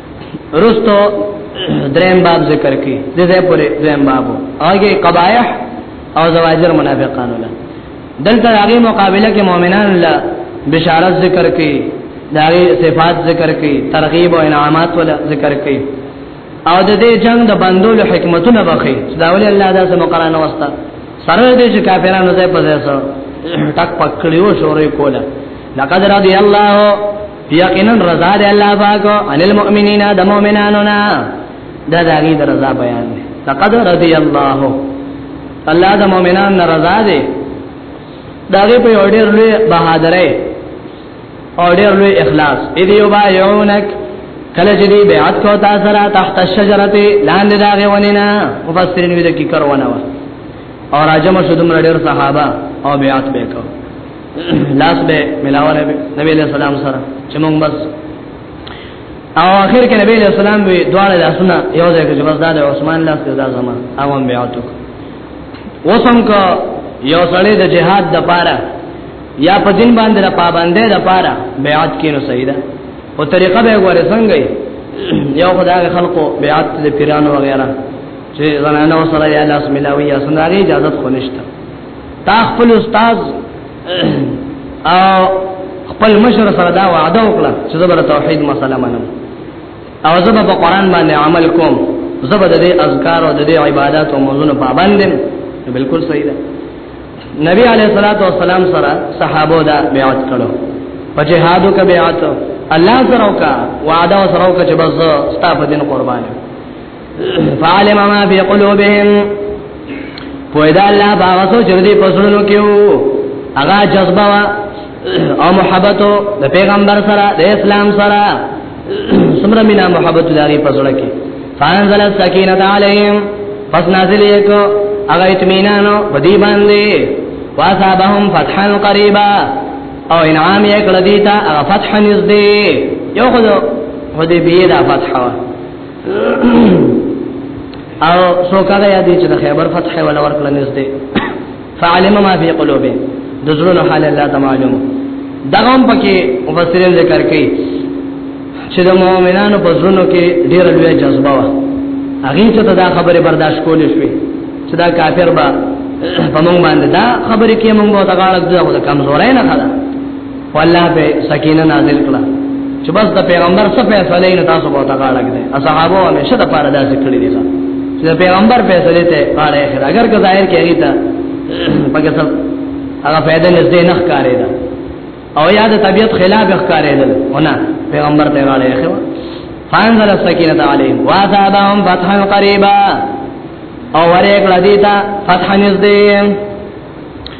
رستو دریم باب ذکر کی دغه پورې دریم باب اوګه قبایح او زواجر منافقانو له دلته هغه مقابله کې مؤمنان له بشارت ذکر کی داغه صفات ذکر کی ترغیب او انعامات ول ذکر کی او د دې جنگ د بندول حکمتونه بخي دا ولې الله دا سم قران واسطه سره دې چې کافرانو ځای په ځای سره ټک پکړیو شورې کوله لقد رضي الله یقینا رضا دی الله پاک ان المؤمنین د مؤمنانو نه دا دغه د رضا بیان دی لقد رضی الله الله د مؤمنانو نه رضا دی داغه په اورډر لوی بهادرې اورډر لوی اخلاص اذ یبایعونک کله چې دی بیعت کو تا سره تحت الشجره لاندې داغه ونینا مفسرین وی د کی کرونه وا او راجم شدم رډر صحابه او بیعت وکاو لاس به ملاواله نبی له سلام سره چې مونږ بس او اخر کې نبی له سلام به دواړه لاسونه یو ځای کې بس د عثمان لاس ته دا زما هغه بیا تو وسم کا یو سړی د جهاد د پاره یا په دین باندې د پابندې د پاره بیعت کینو صحیح ده او طریقه به غوړې څنګه یو خدای خلقو بیعت د پیرانو وغیرہ چې زنانه سره یا لاس ملاوي یا سنداري اجازه خو نشته تا خپل استاد او خپل مشر سره دا وعده وکړه چې زه به توحید مسله منم او زه به قرآن باندې عمل کوم زه به د اذکار او د عبادت او موضوعونو پابند یم بالکل صحیح ده نبی علیہ الصلوۃ والسلام سره صحابه دا بیعت کړو په جهادو کې بیعت الله سره وکا وعده سره وکا چې بس ستا په دین قربان فعلم ما فی قلوبهم پویدا الله باوسو چې دې پسونو کې وو هغه جذبه وا او محبت د پیغمبر سره د اسلام سره سمره مینا محبت لري پسړه کې فانزل السکینه علیهم پس نازل یې کو هغه اطمینان په دې باندې واصابهم فتحا قریبا او انعام یې کړ دې ته هغه فتح نږدې یو خو حدیبیه دا فتح وا او سو کله یادې چې د خیبر فتح ولا ورکړل نږدې فعلم ما فی قلوبه د زړونو حال الله ته معلوم دغه هم پکې مفسرین ذکر کوي چې د مؤمنانو په زړونو کې ډېر لوی جذبه و هغه ته دا خبره برداشت کولې شوې چې دا کافر به په موږ باندې دا خبره کې موږ ته غاړه ځو د کمزورې نه خلا والله په سکینه نازل کړه چې بس د پیغمبر څخه فیصله نه تاسو به تا غاړه کړئ اصحابو همیشه د پاره داسې کړی دي چې د پیغمبر فیصله ته غاړه یې کړه اگر که ظاهر کې ایته پکې څه هغه فائدہ نږدې نه ښکارې ده او یاد طبیعت خلاف ښکارې ده ونه پیغمبر ته غاړه یې کړه فانزل السکینه علیهم واذابهم فتحا قریبا او ورې کړه دیتا فتح نږدې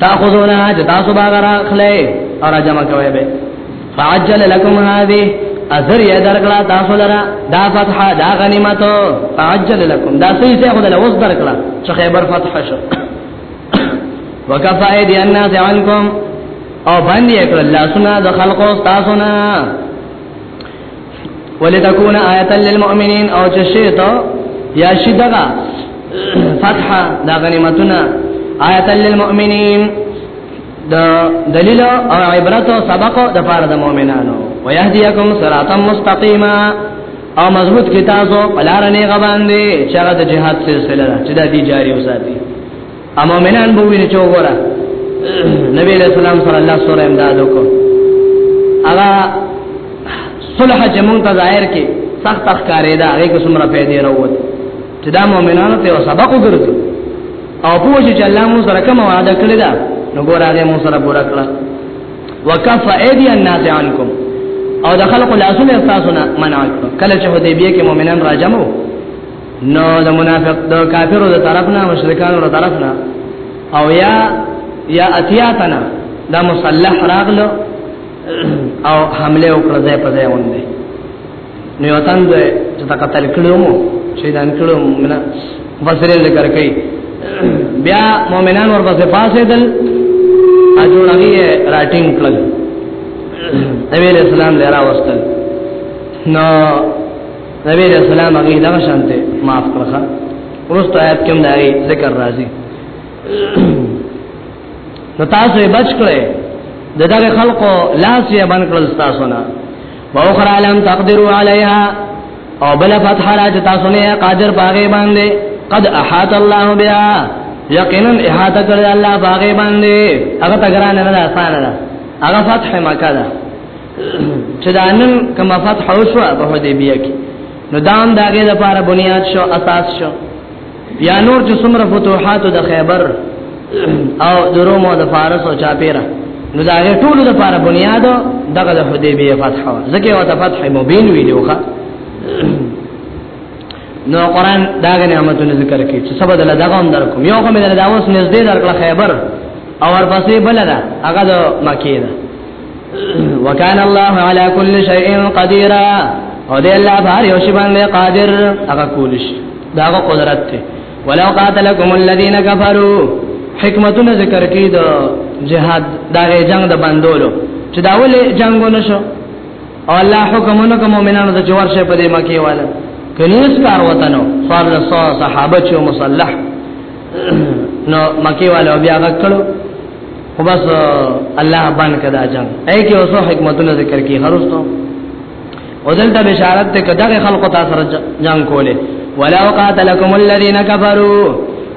تاخذونا چې تاسو باغ راخلې او را جمع کوي به فعجل لكم هذه اذر یې درکړه تاسو لرا دا فتح دا غنیمت فعجل لكم دا سې څه خدای اوس درکړه چې خیبر فتح شو وکفا ايدي الناس عنكم او باندې کړل لاسونه د خلقو تاسو نه ولتكون آیه للمؤمنین او چې شیطان یا شدغه فتح دا غنیمتونه آیه للمؤمنین د دلیل او عبرت او سبق د پاره د مؤمنانو ويهديكم صراطا مستقيما او مضبوط کتابو پلارنه غبان دي چې هغه د جهاد سلسله چې د دې جاری وساتي ا مؤمنان به ویني چې وګوره نبی علیہ السلام صلی الله سره امداد وکړو هغه صلح چې مونږ ته ظاهر کې سخت اخکارې ده هغه کو سمره پیدا راووت چې دا مؤمنانو ته سبق وګرځي او پوه چې الله مو سره کوم وعده کړی دا نو ګور هغه مو سره پورا کړه وکف ایدی الناس عنکم او د خلق لاسونه تاسو نه منع کړ کله چې حدیبیه کې مؤمنان راجمو نو د منافق د کافرو د طرف نه مشرکانو د طرف نه او یا یا اتیاتنا دا مصلح راغلو او حمله وکړه ځای په ځای ونده نو یو تن دې چې تا قتل کړو مو شهیدان کړو منا فسرین ذکر کوي بیا مؤمنان ورپسې فاسدل اجو لګي راټینګ کړل نبی رسول الله لرا واستل نو نبی رسول الله مغي دا شانته معاف کړه ورسته آیات کې دا ذکر راځي نو تاسو یې بچ کړئ د دغه خلقو لاس یې باندې کړل تاسو نه واخرى لم تقدروا عليها او بل فتح را چې تاسو نه قادر پاګې باندې قد احاط الله بها یقینا احاطه کړی الله پاګې باندې هغه تګران نه آسان ده هغه فتح مکه ده چې دا نن کومه فتح وشو په حدیبیه کې نو دام داګه د لپاره بنیاد شو اساس شو یا نور چې څومره فتوحات د خیبر او د روم او د فارس او چاپیرا نو دا هغه ټول د لپاره بنیاد دغه د حدیبیه فتح و ځکه او د فتح مبین ویلوخه نو قران دا غنه نعمتونه ذکر کوي چې سبا دل دغه هم درکوم یو کوم دل داوس نږدې درکړه خیبر او ورپسې بل ده هغه د مکه ده وکان الله علی کل شیء قدیر او دې الله بار یو شی باندې قادر هغه کولیش دا هغه قدرت ته ولو قاتلکم الذین کفروا حکمتونه ذکر کی د جهاد دا جنگ د بندولو چې دا ولې جنگونه شو او الله حکمونه کوم مؤمنانو ته جوړ شي په دې مکی والا کنيس کار وطنو صار له صحابه چې مصلح نو مکی والا بیا غکړو خو بس الله بان کدا جنگ اې کې اوسو حکمتونه ذکر کی هرڅو او دلته بشارت ته کداغه خلق تاسو سره جنگ کوله ولو قاتلکم الذين كفروا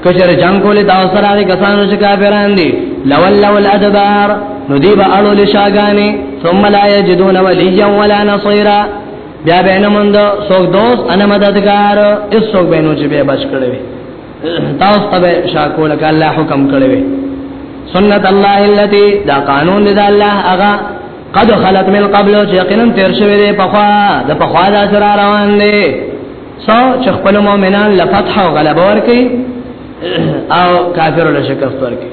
کچر جنگ کوله تاسو سره هغه کسانو چې کافران دي لولوا الادبار ندیب اړو لشاګانی ثم لا یجدون ولیا ولا نصيرا بیا به نه مند سوګ دوست ان مددگار اس سوګ بینو چې به بچ کړی تاسو ته شاکول ک الله حکم کړی وي سنت الله التي دا قانون دی دا الله هغه قد خلت من قبل چې یقینا تیر شوی دی په خوا د په خوا دا سره روان دی سو چې خپل مؤمنان لفتح او غلبه ورکي او کافر له شکست ورکي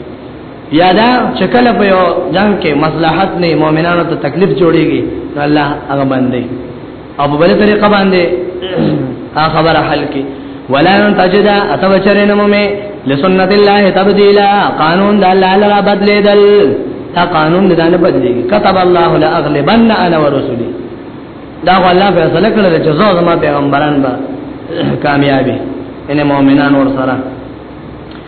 یادا چې کله په یو جنگ کې مصلحت نه مؤمنانو ته تکلیف جوړيږي الله هغه باندې او په بل طریقه باندې ا خبره حل کی ولا تجد اتبچرن ممه لسنت الله تبديلا قانون د الله لرا بدلیدل دا قانون د نه بدلیږي كتب الله لاغلبن انا ورسلي دا الله فیصله کړل چې زو زما پیغمبران به کامیابی ان مؤمنان ور سره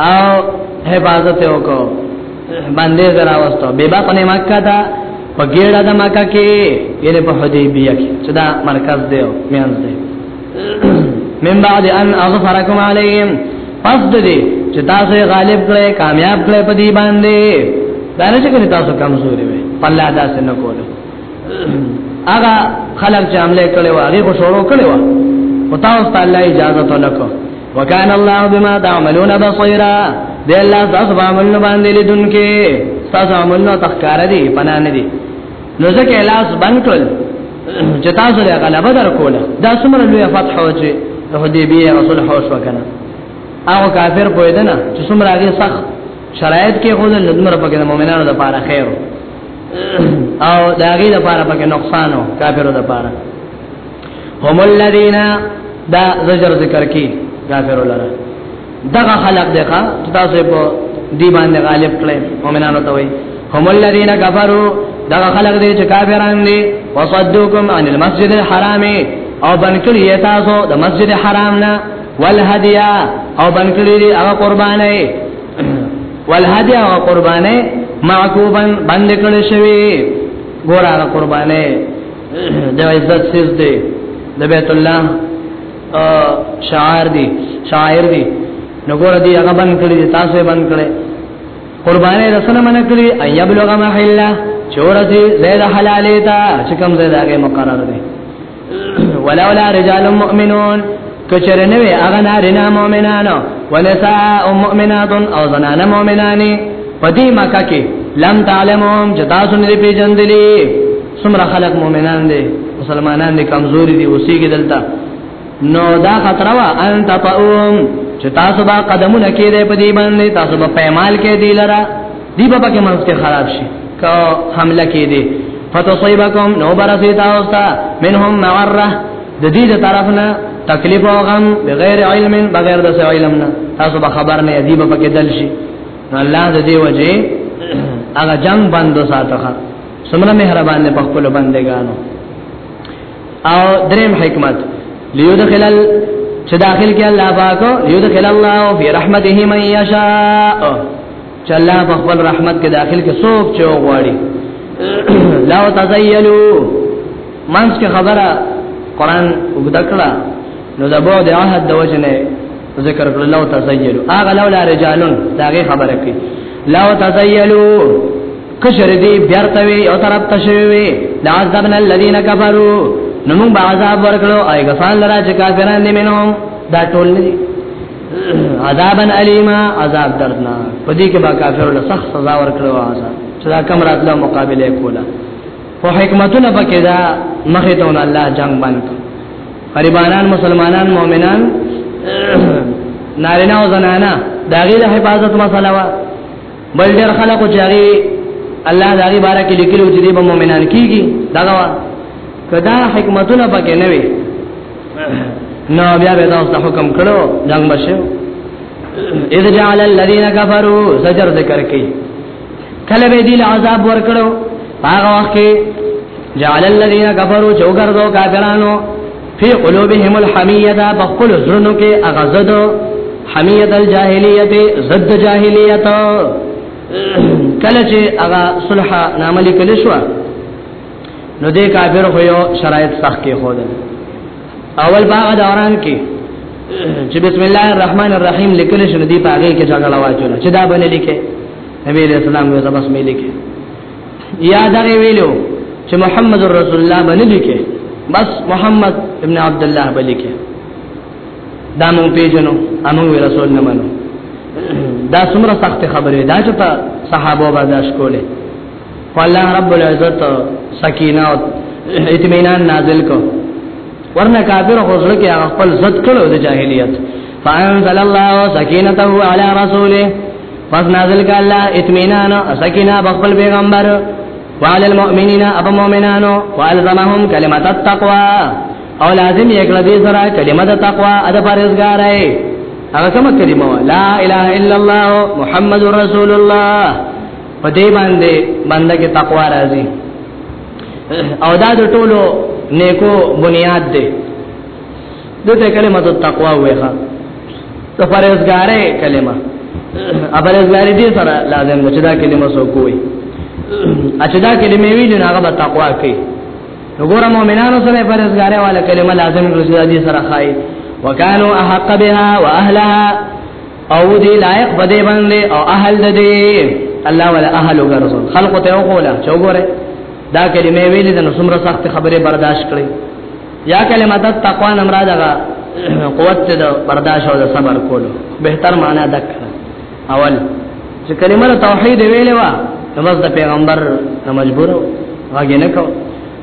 او حفاظت وکړو باندې زرا واستو به با کنه مکه دا پګېړه د مکه کې یې په حدیبیه کې چې دا مرکز دی او میانځ دی من بعد ان اغفرکم علیهم پس دې چې تاسو غالب کړئ کامیاب کړئ په دې باندې دا نه چې تاسو کمزوري وي الله دا څنګه کوله هغه خلک چې عمله کړي وو هغه شروع کړي وو او تاسو ته الله اجازه تلکو وکانه الله بما تعملون بصيرا دی الله تاسو باندې نو باندې لیدونکو تاسو عمل نو تخکار دي پنا نه دي نو ځکه لاس بند کړل چې تاسو له غلبه در کوله دا څومره لوی فتح و چې حدیبیه رسول حوش وکنه هغه کافر پویدنه چې څومره هغه سخت شرایط کې خو د لدمر پکې د مؤمنانو لپاره خیر او داغي د پاره پکې نقصان او کافرو د پاره هم الذين دا زجر ذکر کی کافرو لره دغه خلق دغه تاسو په دی باندې غالب کړي مؤمنانو ته وي هم الذين كفروا دغه خلق دې چې کافران دي وصدوکم عن المسجد الحرام او بنکړي تاسو د مسجد حرام نه والهديا او بنکړي هغه قرباني والهدی او قربانه معقوبا باندې کړی شوی ګور هغه قربانه د عزت سیز دی د بیت الله شعار دی شاعر دی نو ګور دی هغه باندې کړی تاسو یې باندې کړی قربانه رسنه من کړی ایبلغ محله چورته زید حلالې تا چې کوم زید هغه مقرر دی ولولا رجال مؤمنون کچر نه وي هغه نارینه مؤمنانو ونساء مؤمنات او زنانه مؤمنانی په دې مکه کې لم تعلمهم چې تاسو نه پیژندلې څومره خلک مؤمنان دي مسلمانان دي کمزوري دي اوسېږي دلته نو دا خطر وا ان تطعوم چې تاسو با قدمونه کې دې په دې باندې تاسو په پیمال کې دی لره دی په پکې منځ کې خراب شي که حمله کې دي فتصيبكم نو برسي تاسو ته منهم معره د دې د طرفنا تکلیف او غم بغیر علم بغیر د علم نه تاسو به خبر نه دی په کې دل شي الله د دې وجه هغه جنگ بند ساتخ سمره مهربان نه په خپل بندګانو او دریم حکمت لیودخل چې داخل کې الله پاک یودخل الله فی رحمته من یشاء چې الله په خپل رحمت کې داخل کې څوک چې وغواړي لا تزيلو منځ کې خبره قران وګدکړه نو د بعد عهد د وجنه ذکر کړل لا تزيلو اغه لولا رجالون داغه خبره کوي لا تزيلو کشر دی بیارتوی او طرف تشوی لعذبن الذین کفرو نمون با عذاب ورکلو آئی گفان لرا چه کافران دی منهم دا ټول ندی عذابن الیما عذاب دردنا پدې کې با کافر له سخت سزا ورکړو آسا چې دا کم راتله مقابله کوله په حکمتونو پکې دا مخې ته الله جنگ باندې غریبانان مسلمانان مؤمنان نارینه او زنانه دا غي د حفاظت مسله وا بل ډېر خلک چې هغه الله دا غي بارا کې لیکلو چې د مؤمنان کیږي دا وا کدا حکمتونه پکې نه وي نو بیا به تاسو ته حکم کړو جنگ بشو اذ جعل الذين كفروا زجر ذکر کی کله به دی عذاب ور کړو هغه وخت کې جعل الذين كفروا جوګر دو کافرانو فی قلوبهم الحمیه بخل زرنو کې اغزد حمیت الجاهلیت ضد جاهلیت کله چې هغه صلح نامه لیکل شو نو دې کافر خو یو شرایط سخت کې خو اول باغ دوران کې چې بسم الله الرحمن الرحیم لیکل شنو دی پاګه کې جګړه واچول چې دا باندې لیکه نبی علیہ السلام یو تبس مې لیکه یا دا ویلو چې محمد رسول الله باندې لیکه بس محمد ابن عبد الله باندې لیکه دا مونږ پیژنو انو رسول نه منو دا څومره سخت خبره ده چې صحابه برداشت کوله خو الله رب العزت سکینه او اطمینان نازل کو ورنه کافر خو ځل کې خپل زد کړو د جاهلیت فانزل الله سکینته علی رسوله پس نازل ک الله اطمینان او سکینه خپل پیغمبر وعلى المؤمنین اب مؤمنانو والزمهم کلمۃ التقوا او لازم یې کړه دې سره کلمه د تقوا د پرهیزګارۍ هغه کومه کلمه لا اله الا الله محمد رسول الله په دې باندې باندې کې تقوا راځي او دا د ټولو نیکو بنیاد دی دته کلمه د تقوا وېخه د فرزګارې کلمه ابرزګارې دې سره لازم ده چې دا کلمه سو کوی اچھا دا کلمه وی نه هغه به تقوا کوي وګوره مؤمنانو سره فرزګارې والا کلمه لازم رسول دې سره خای وکانو احق بها واهلها او دې لایق بده باندې او اهل د دې الله ولا اهل وګرځو خلق ته وقولا چوغره دا کلمه ویلې د نسمره سخت خبره برداشت کړي یا کلمه د تقوا نه مراد هغه قوت د برداشت او د صبر کولو بهتر معنا دک اول چې کلمه توحید ویلې وا نو بس د پیغمبر نه مجبور واګې نه کو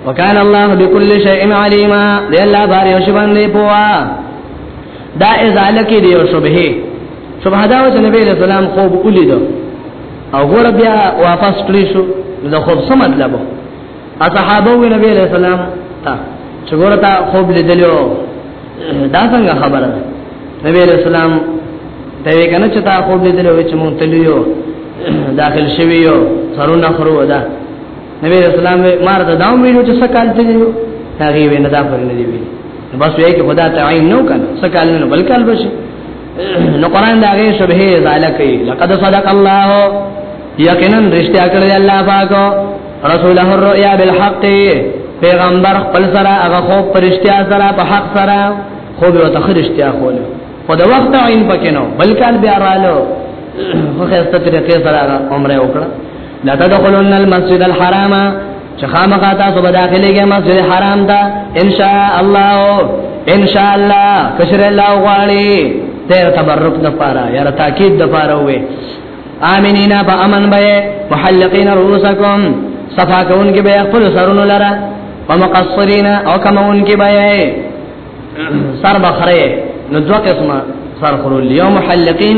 وکال الله بكل شيء عليما دی الله بار یو شبان دی پوا دا ازاله کې دی او شبهه شبهه دا چې نبی له سلام خوب ولید او ګور بیا واپس کړی شو دا خوب څه مطلب او صحابه وی نبی له سلام تا چې ګور تا خوب لیدلو دا څنګه خبره ده نبی له سلام ته وی کنه چې تا خوب لیدلو چې مونږ تلیو داخل شوی یو سرونه خرو ده نبی رسول الله مار ته داوم ویلو چې سکال ته دی هغه وی نه دا پر نه دی وی بس وی کې خدا تعین نو کنه سکال نه بل کال بشي نو قران دا غي شبهه زاله کوي لقد صدق الله یقینا رشتیا کړی الله پاک رسوله الرؤيا بالحق پیغمبر خپل سره هغه خو پرشتیا سره په حق سره خو به تخرشتیا خول خو د وخت عین پکې نو بلکې بیا رالو خو خسته طریقې سره عمره وکړه لا تدخلن المسجد الحرام چې خامخا تاسو به داخليږئ مسجد حرام ته ان شاء الله ان شاء الله کشر الله غالي تیر تبرک د پاره یا تاکید د پاره وې امنینا با امن به محلقین رؤسکم صفا کون کې به خپل سرونو لره ومقصرین او کمون کې به سر بخره نو دوه قسمه سر خلول یوم محلقین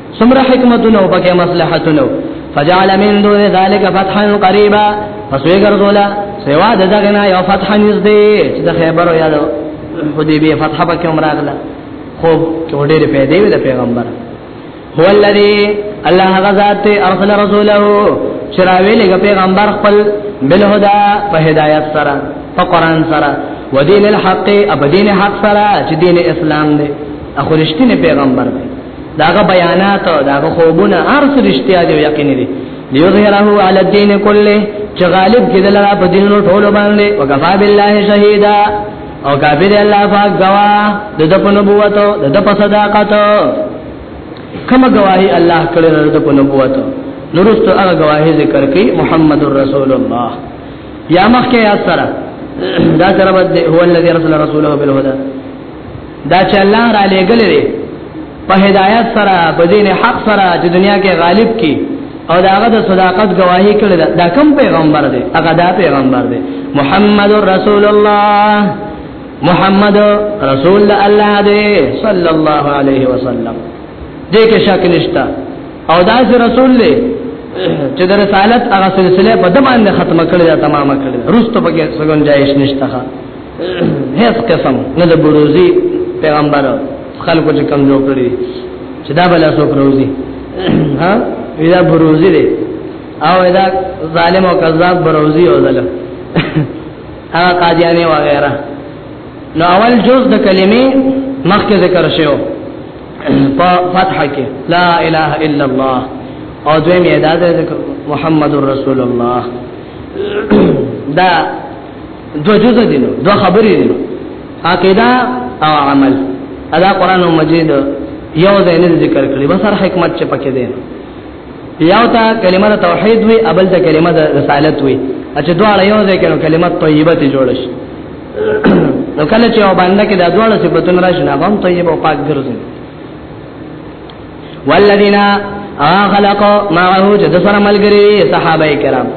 سمره حکمتونه او پکې مصلحتونه فجعل من دون ذلك فتحا قريبا فسوي ګرځولا سوا د دغه نه یو فتح نږدې چې د خیبر او یادو حدیبیه فتح پکې عمراغله خو کې ډېر پیدا وي د پیغمبر هو الذي الله غزاد ارسل رسوله چراوی لګ پیغمبر خپل بل هدا په هدایت سره په قران سره ودین الحق ابدین حق سره چې دین اسلام دی اخو رښتینی پیغمبر دی داغه بیانات داغه خوبونه ارس رښتیا دی یقین دی لیظهره علی الدین کله چې غالب کېدل را په دینونو ټولو باندې وکفا بالله شهیدا او کافی دی الله پاک گوا د د نبوت د د صداقت کما گواہی الله کړی د په نبوت نورست هغه گواہی ذکر کړي محمد رسول الله یا مخکې یا سره دا سره بد هو الذی رسول رسوله بالهدى دا چې الله را لېګلې دی په هدایت سره په دین حق سره چې دنیا کې غالب کی او داغه د صداقت گواہی کړل دا کوم پیغمبر دی هغه دا پیغمبر دی محمد رسول الله محمد رسول الله دی صلی الله علیه وسلم دې کې شک نشته او دا چې رسول دی چې د رسالت هغه سلسله په دمانه ختمه کړل یا تمامه کړل روستو پکې څنګه جایش نشته هیڅ قسم نه د بروزي پیغمبر خلکو چې کم جوړ کړی چې دا بل اسو بروزي ها ویدا بروزي دی او ویدا ظالم او کذاب بروزي او ظلم هغه قاضیانه و غیره نو اول جز د کلمې مخکې ذکر شوی په فتح کې لا اله الا الله او دویم یې دا ذکر محمد رسول الله دا دو جزء دي نو دو خبرې دي نو عقیده او عمل ادا قران مجید یو ځای نه ذکر کړی بس هر حکمت چې پکې دی یو تا کلمه توحید وی ابل ته کلمه رسالت وی چې دواړه یو ځای کړي کلمه طیبه ته جوړ شي نو کله چې باندې کې دا دواړه صفاتونه راشي نه هم طیبه او پاک ګرځي والذین اخلق معه چې د سره ملګری صحابه کرام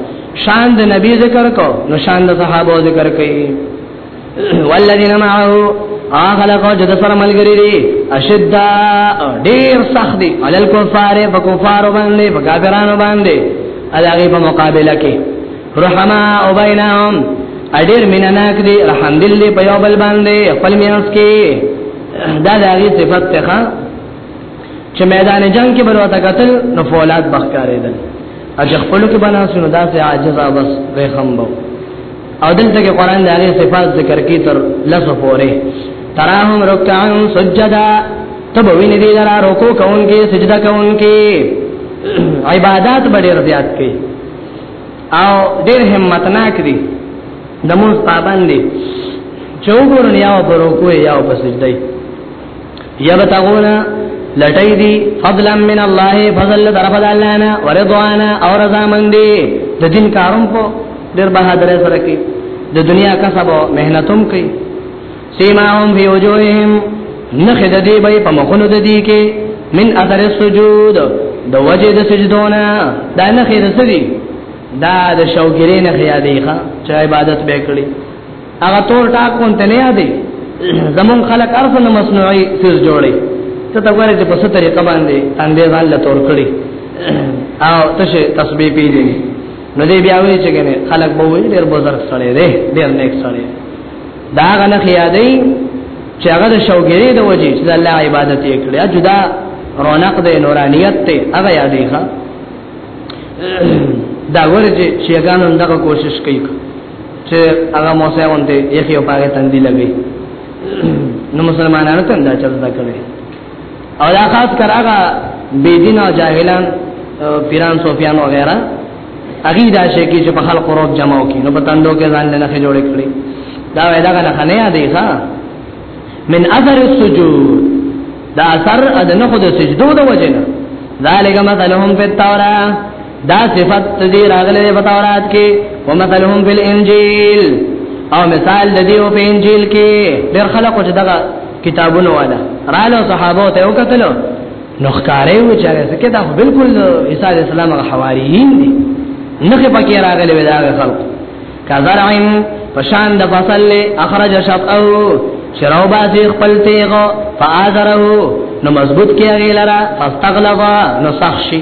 شان د نبی ذکر کو نو شان د صحابه ذکر کوي والذین معه اخلق چې د سره ملګری دي اشد ډیر سخت دي علل کفار په کفار باندې په کافرانو باندې علاوه په مقابله کې رحما او بینهم اډیر مینناک دي رحم دل په یو بل باندې خپل میاس کې دا دغه صفت ته چې میدان جنگ کې بنو تا قتل نو فولاد بخکارې دل اج خپل کې بنا سن دا سه عاجز بس به خمبو او دلته کې قران د هغه صفات ذکر کی تر لسو پورې تراهم رکعن سجدا تب وین دی لرا رکو کون کې سجدا کون کې عبادت بډیر زیات کې او ډیر همت نه کړی د موږ پابند دي چوغورن یاو پرو کوی یاو په سجدای یبتغونا لټی دی فضلا من الله فضل طرف د الله نه ورضوانا او رضا مندي د دین کارون په ډیر بهادر سره کې د دنیا کسب او مهنتوم کوي سیماهم فی وجوههم نخه د دې به په مخونو د دې کې من اثر السجود د وجه د سجدونه دا نخه د سری دا د شوګری نه خیا دی ښا چې عبادت به کړی هغه تور ټاک مونږ ته نه یادې زمون خلک ارث نه مصنوعي سیس جوړي ته تا غواړي چې په څه طریقه باندې تاندې ځان له تور کړی او تشه تسبیح پیږي نو دې بیا وی چې کنه خلک به وی ډېر بازار سره دی ډېر نیک سره دی دا غنه خیادې چې هغه د شوګری د وجې چې الله عبادت یې کړی جدا رونق دې نورانیت ته هغه یادې ښا دا ورته چې هغه نن دغه کوشش کوي چې هغه موسی وانته یې یو پاره تندې لګي نو مسلمانانو ته دا چل دا کړي او دا خاص کر هغه بيدین او جاهلان پیران صوفیان وغیرہ اغي دا شي کې چې په خلق روب جمع وکي نو په تندو کې ځان نه جوړ کړي دا ودا کنه خنه یادې ښا من اثر السجود دا اثر ادنه خود سجدو د وجنه ذالک مثلهم فی التوراۃ دا صفت تدی راغله په تورات کې ومثلهم فی الانجیل او مثال د دیو په انجیل کې ډېر خلکو چې دغه کتابونه واده رالو صحابه ته وکتلو نو ښکارې و چې هغه څه دا بالکل عیسی علی السلام غ حواریین دي نه پکې راغلي ودا خلق کذرعن پشان د فصل اخرج شطو شراو باسي خپل تیغو فآذره نو مضبوط کیږي لرا فاستغلظا نو سخشي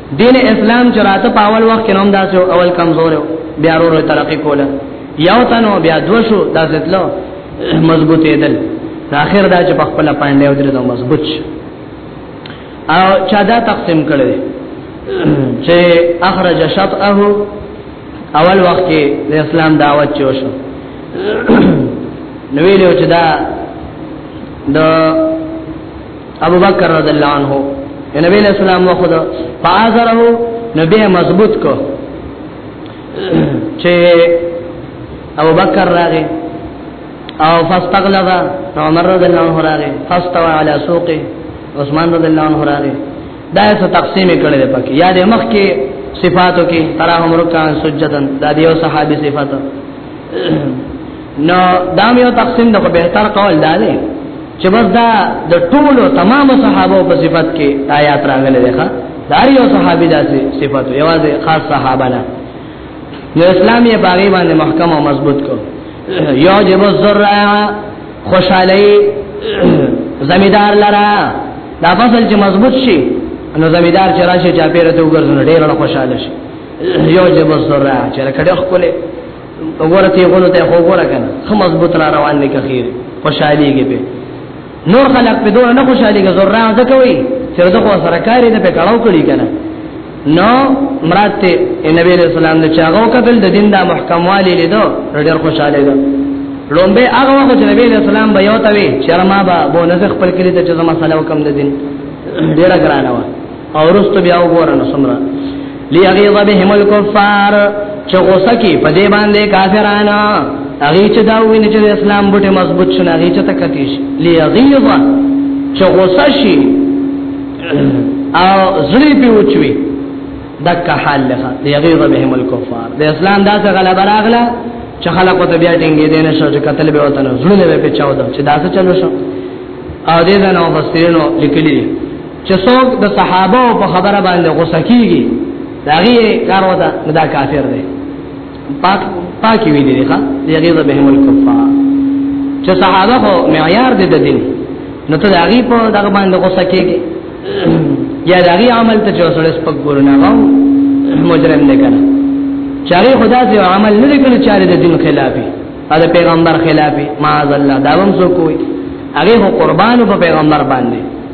دین اسلام چې راته په اول وخت کې نوم داسې اول کمزور بیا ورو ترقی کوله یو تنو بیا دو شو داسې تلو مضبوط ایدل اخر دا چې په خپل پاندې او درته مضبوط شي او چا دا تقسیم کړی چې اخرج شطئه اول وخت کې د اسلام دعوت چو شو نو ویلو چې دا د ابو بکر رضی الله عنه نبی علیہ السلام وخذ فازره نبی مضبوط کو چې ابو بکر راغی او فاستغلظ عمر رضی الله عنه راغی فاستوى على سوقه عثمان رضی الله عنه راغی دا څه تقسیم کړي ده پکې یاد مخ کې صفاتو کې تراهم رکان سجدن دا دیو صحابي صفاتو نو دا یو تقسیم د بهتر قول دا دی چې بس دا د ټولو تمام صحابه په صفت کې آیات راغلي دي ښا دار یو صحابي داسې صفات یوازې خاص صحابه نه نو اسلام یې باغی باندې محکم او مضبوط کو یو جب الزرع خوشالۍ زمیدار لرا دا فصل چې مضبوط شي نو زمیدار چې راشي چا پیرته وګرځنه ډیر خوشاله شي یو جب الزرع چې کډه خپل ورته غونو ته خو ګور کنه خو مضبوط را روان دي کخیر خوشحالي کې به نور خلق په دوه نه خوشحالي کې زور راځه کوي چې دا خو سره کاری نه په کړهو کړی کنه نو مراد ته نبی له سلام د چاغو قتل د دین دا محکموالی لیدو ډېر خوشاله ده لومبه هغه وخت چې نبی له سلام به یو ته وی شرما با بو نزه خپل کړی ته چې زما سلام کوم د دین ډېر ګرانه و او رست بیا وګورن سمرا لیغیظ بهم الكفار چې غوسه کې په دې باندې کافرانا هغه چې دا ویني چې اسلام بټه مضبوط شنه هغه چې تکتیش لیغیظ چې غوسه شي او زری په وچوي دک حال لخوا لیغیظ بهم الكفار د اسلام دا څه غلبه راغله چې خلک ته بیا ټینګې دینه شو چې قتل به وته زړه به په چاو دا چې دا څه چلو شو او دې دا نو بسیرنو لیکلي چې څوک د صحابه په خبره باندې غوسه کیږي داغي کار ودا دا کافر دی پاک پاکي وی دي ښا یغیظ بهم الکفار چې صحابه خو معیار دي د دین نو ته داغي په دغه باندې غوسه کیږي یا داغي عمل ته چې وسړې سپک ګورنه غو مجرم نه کنه چاري خدا دې عمل نه کړی چاري د دین خلافي دا پیغمبر خلافي معاذ الله دا هم څوک وي هغه قربانو په پیغمبر باندې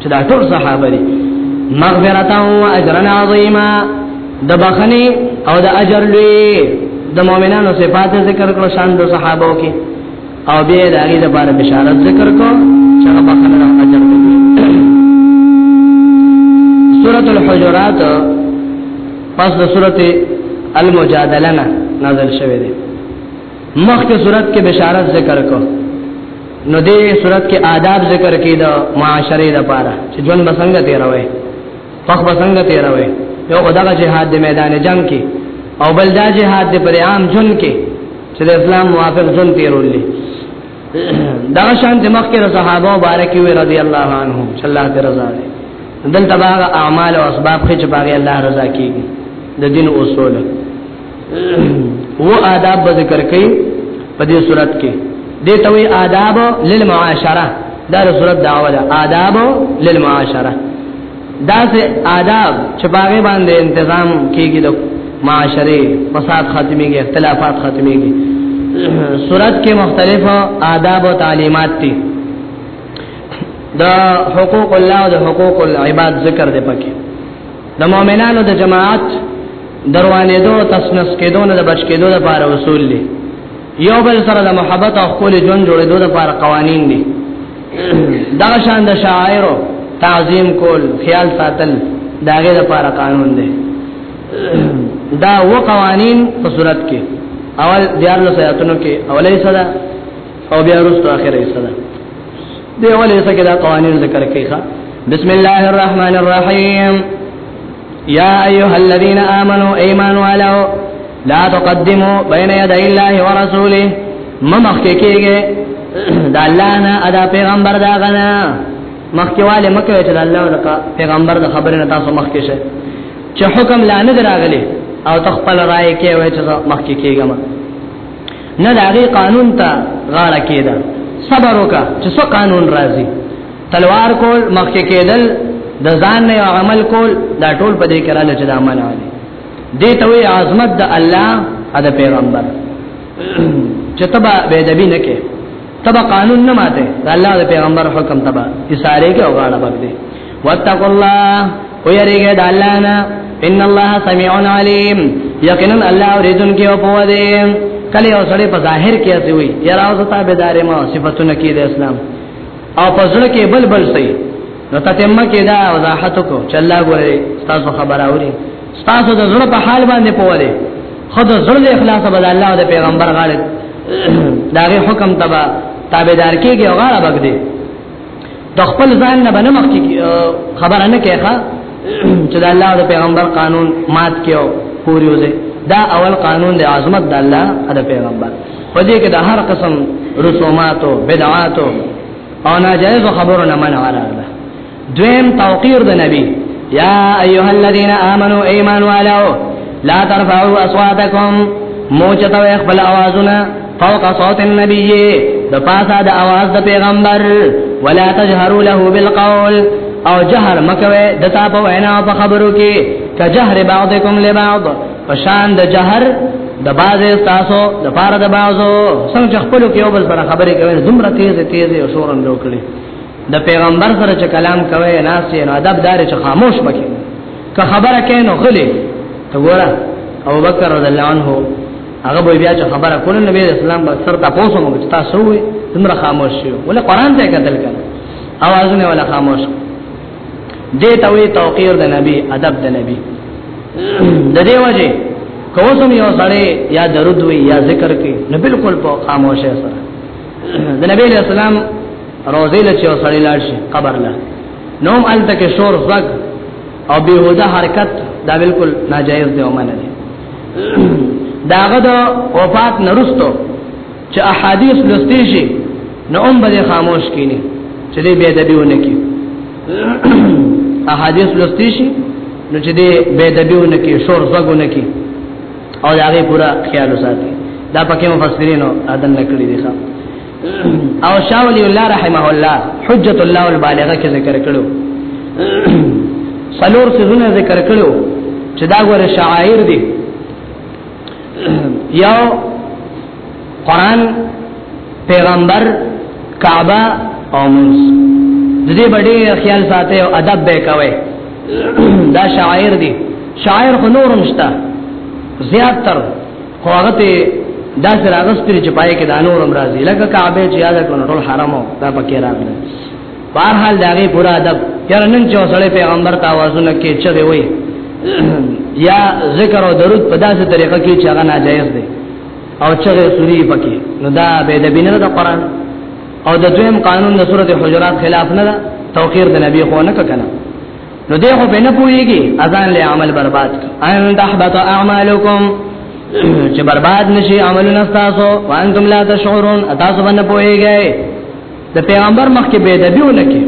چې دا ټول صحابه دي مغفرتا او اجرا عظیما د بخنه او د اجر لوی د مؤمنانو صفات ذکر کړو شان د صحابه کې او به د هغه لپاره بشارت ذکر کو چې هغه بخنه او اجر دی سورۃ الحجرات پس د سورۃ المجادله نازل شوه دی مخکې سورۃ کې بشارت ذکر کو نو دې صورت کې آداب ذکر کې دا معاشره د پاره چې جون بسنګ تیروي فخ بسنګ تیروي یو خدای جهاد د میدان جنگ کې او بل دا جهاد د پر عام جون کې چې د اسلام موافق جون تیرولې دا شان د مخکې صحابه مبارک وي رضی الله عنهم صلی الله علیه وسلم دلته باغ اعمال او اسباب خې چې باغ الله رضا کیږي د دین اصول و آداب به ذکر کړي په دې صورت کې دې ته وی آداب للمعاشره دا صورت داوا ده آداب للمعاشره دا سه آداب چې باغې باندې تنظیم کېږي د معاشره فساد ختميږي اختلافات ختميږي صورت کې مختلف آداب او تعلیمات دي دا حقوق الله او د حقوق العباد ذکر دی پکې د مؤمنانو د جماعت دروانې دو تسنس کېدو نه د بچ کېدو لپاره اصول دي یو بل سره د محبت او خپل جون جوړېدو لپاره قوانین دي دا شان د شاعر تعظیم کول خیال ساتل داګه لپاره قانون دي دا و قوانین په صورت کې اول دیار له سیاتونو کې اولې صدا او بیا وروسته اخرې صدا دی ولې څنګه دا قوانين ذکر کوي بسم الله الرحمن الرحيم يا ايها الذين امنوا ايمان ولو لا تقدموا بين يدي الله ورسوله ممخکې کېږي دا الله نه ادا پیغمبر دا غنا مخکېواله مکه چې الله او پیغمبر د خبرې نه تاسو مخکې شه چې حکم لا نه دراغلي او تخپل راي کې وای چې مخکې کېږم نه د هغه قانون ته غاړه کېده صبر وکړه چې څو قانون راځي تلوار کول مخکې کېدل د ځان نه عمل کول دا ټول په دې کې رااله چې د عمل علی دې ته وی عظمت د الله او د پیغمبر چې تبا به دبی نه کې تبا قانون نه ماته د الله او پیغمبر حکم تبا اشاره کې او غاړه باندې واتقوا الله ويرګه د الله نه ان الله سميع عليم یقینا الله اوریدون کې او په دې کله یو سړی په ظاهر کې اسی وي یراو زتا بيدارې ما صفاتونه کې د اسلام او په ځړ کې بل بل سي نو تتمه کې دا وضاحت کو چې الله ګوري تاسو خبر اوري تاسو د زړه په حال باندې پوهه خود زړه د اخلاص بد الله او د پیغمبر غاړه داغه حکم تبا تابعدار کېږي او غاړه بګدي د خپل ځان نه بنه مخ کی خبره نه کیخه چې د الله او د پیغمبر قانون مات کیو پوری وځي دا اول قانون د عظمت د الله او د پیغمبر په دې کې د هر قسم رسوماتو بدعاتو او ناجایز خبرو نه منع راغله دویم توقیر د نبی یا ایها الذین آمنو ایمان والو لا ترفعوا اصواتکم موچتو اخبل اوازنا فوق صوت النبي د پاسا د आवाज د پیغمبر ولا تجهروا له بالقول او جهر مکوي د تا په وینا په خبرو کې کجهر بعضکم لبعض فشان د جهر د باز تاسو د پاره د بازو څنګه خپل کې یو بل سره خبرې کوي دومره تیز تیز او شورن لوکړي د پیغمبر سره چې کلام کوي ناس یې ادب دار چې خاموش بکې که خبره کینو غلي ته ګوره ابو بکر رضی الله عنه هغه به بیا چې خبره کوله نبی اسلام به سر تاسو موږ تاسو وي تمره خاموش شو ولې قران ته قتل کړ اوازونه ولا خاموش دې ته وی توقیر د نبی ادب د نبی د دې وجه کوسم یو سره یا درود وی یا ذکر کوي نه بالکل په خاموش سره د نبی اسلام روزه له چې سره لاړ شي قبر له نوم الته کې شور زګ او بیهوده حرکت دا بالکل ناجایز دی او منه دی داغه د وفات نرستو چې احادیث لستی شي نو هم به خاموش کینی چې دې به ادبیونه کی احادیث لستی شي نو چې دې به ادبیونه کی شور زګونه کی او هغه پورا خیال وساتي دا پکې مفسرینو اذن نکړي دي ښا او شاولی الله رحمه الله حجت الله البالغه کې ذکر کړو سلور سيزونه ذکر کړو چې دا غره شاعر دي یو قران پیغمبر کعبه او موس د دې باندې خیال ساتي او ادب به کوي دا شاعر دي شاعر خو نورم شته زیات تر خو هغه ته دا سره غستری چې پای کې د انور امراضي لکه کعبه چې یاد کړو ټول حرامو دا پکې راغله بهر حال داغه پورا ادب یاره نن چې وسړی پیغمبر ته आवाजونه کې چې دی وای یا ذکر او درود په داسې طریقه کې چې هغه ناجایز دی او چې سوري پکې نو دا به د بینره د قران او د دویم قانون د سورته حجرات خلاف نه ده توقیر د نبی خو نه ککنه نو دغه په نه پويږي اذان له عمل برباد ان تحبط اعمالکم چې برباد نشي عملونه تاسو وانتم لا تشعرون تاسو باندې پويږئ د پیغمبر مخ کې بے ادبیونه کې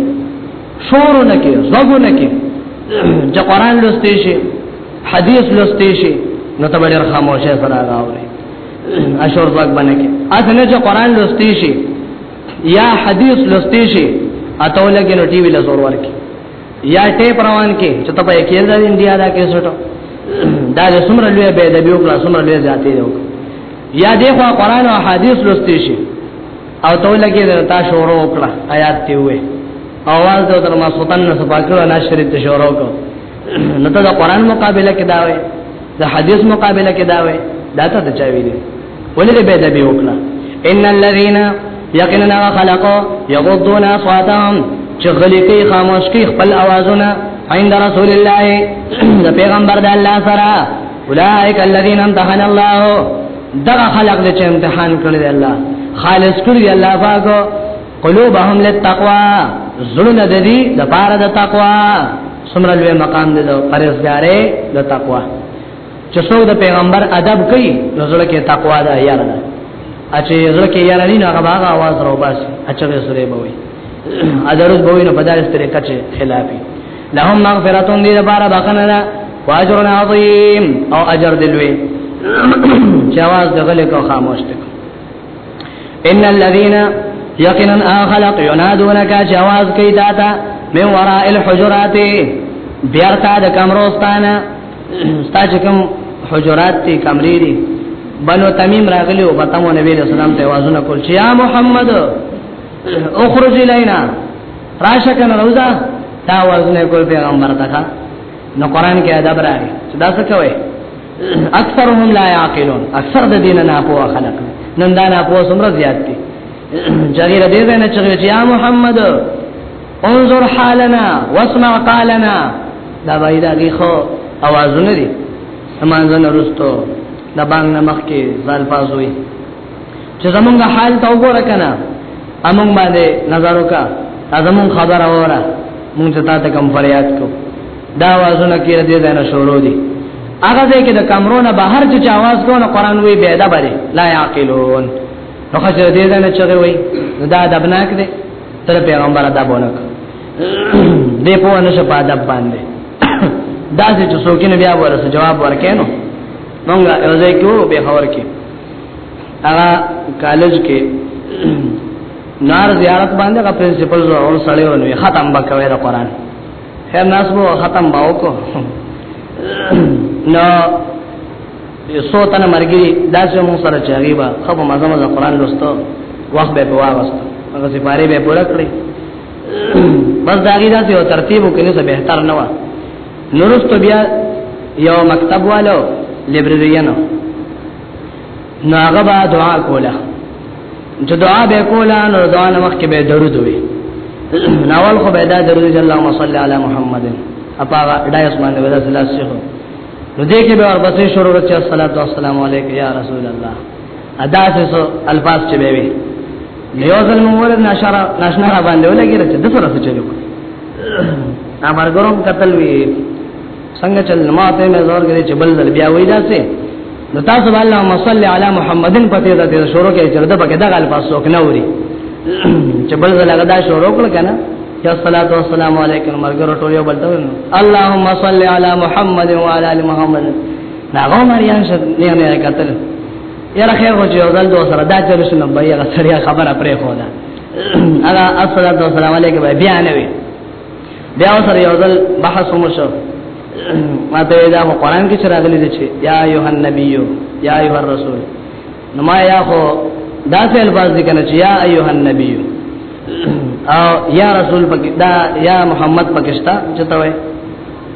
شورونه کې زګونه کې چې قران لوستي شي حدیث لوستي شي نو ته ډېر خاموشه سره راغوري اشور زګ باندې کې اته نه چې قران لوستي شي یا حدیث لوستي شي اته لګي نو ټي وی لزور ورکی یا ټیپ روان کې چې ته په کې دا انډیا دا کې سټو دا د سمره لوی به د بیو کلا سمره لوی ذاتې یو یا د خو قران او حدیث لوستې شي او ته لګي دا تا شورو وکړه آیات ته وې اواز د تر ما سلطان نه سپاکړه نه شریت شورو کو نو ته د قران مقابله کې دا وې د حدیث مقابله کې دا وې دا ته د چا ویلي ولې به دا به وکړه ان الذين يقيننا خلقوا يغضون اصواتهم چې غلي کوي خاموش کوي خپل اوازونه عند رسول الله د پیغمبر د الله سره اولئک الذين امتحن الله دغه خلق دې چې امتحان کړی الله خالص کړی الله پاکو قلوبهم للتقوا زړونه د دې د پاره د تقوا سمره لوی مقام دی د پرهیزګارې د تقوا چې څو د پیغمبر ادب کوي نو زړه کې تقوا ده یاره ده اچې زړه کې یاره نه هغه هغه आवाज راو بس اچې به سره به وي ادرز به وي نو په داسې طریقه چې خلافي لهم مغفرتون دې لپاره بخنه ده واجر عظیم او اجر دلوي چې आवाज دغه له خاموش ته ان الذين يقينا اخلق ينادونك جواز کی داتا من وراء الحجرات بیرتا د کمروستانه ستا چې کوم حجرات تی کمرې دي بنو تمیم راغلی او بتمو نبی رسول الله ته وازونه کول چې یا محمد اخرج لینا راشه کنه روزا دا وازونه کول پیغمبر ته نو قران کې ادب راغی دا څه کوي اکثرهم لا يعقلون اکثر د دین نه په خلق نن دا نه په سمره زیات دي جګیر دې نه چې یا محمد انظر حالنا واسمع قالنا دا وای دا کې خو اوازونه دي امانځنه رستو دا باندې مخ کې ځل پاسوي چې زمونږ حال ته وګوره کنه امون باندې نظر وکا زمون خبر اوره مونږ ته تا ته کم فریاد کو دا وازونه کې دې ځای نه شروع دي هغه ځای کې د کمرو نه بهر چې چاواز کو نه قران وی به دا بره لا یعقلون نو خو دې ځای نه چغي وی دا دبناک دې تر پیغمبر دا بونک دې په ونه شه په ادب باندې دا چې څوک نه بیا ورسره جواب ورکینو مونږه یو ځای کې وو به خبر کې هغه کالج کې نار زیارت باندې کا پرنسپل زو اور سړیو نو ختم بکوي د قران خیر ناس وو ختم باو کو نو یسو تن مرګي داسې مو سره چاري با خو مزه مزه قران لوستو وخت به واغست هغه سپاره به پوره کړی بس داګی داسې او ترتیب وکړي څه بهتر نه و نورست بیا یو مکتب والو لایبرریانو نو هغه به دعا کوله چې دعا به کوله نو دعا نه مخکې به درود وي ناول خو به دا درود چې اللهم صل علی محمد اپا دا اسمان ودا صلی الله علیه نو دې کې به ورپسې شروع کړي الصلاه والسلام علیک یا رسول الله ادا څه الفاظ چې به وي نو یو ځل موږ ورته نشره نشره باندې ولګی چې د سره څه چلو نا مرګروم قتل وی څنګه چل ماته مې زور کړی چې بل ځل بیا وای دا څه نو تاسو به الله مصلی علی محمدن پته ده د شروع کې چې دغه کې دغه الفاظ څوک نه وری چې بل ځل هغه دا شروع کړ کنه یا صلوات و سلام علیکم مرګر ټول یو بل ته اللهم صل علی محمد و علی ال محمد ناغو مریان شد نه نه کتل یا خیر هو چې یو ځل دوه سره دا چل شنو بیا سړیا خبره پرې خو دا هغه الصلوات و سلام علیکم بیا نه وی بیا سره یو ځل بحث هم شو ما ته دا په قران کې چرغلي دي چې یا ایه النبی یا ایه الرسول نو ما یا خو دا څه الفاظ دي کنه چې یا ایه النبی او یا رسول پکې دا یا محمد پکشتا چته وای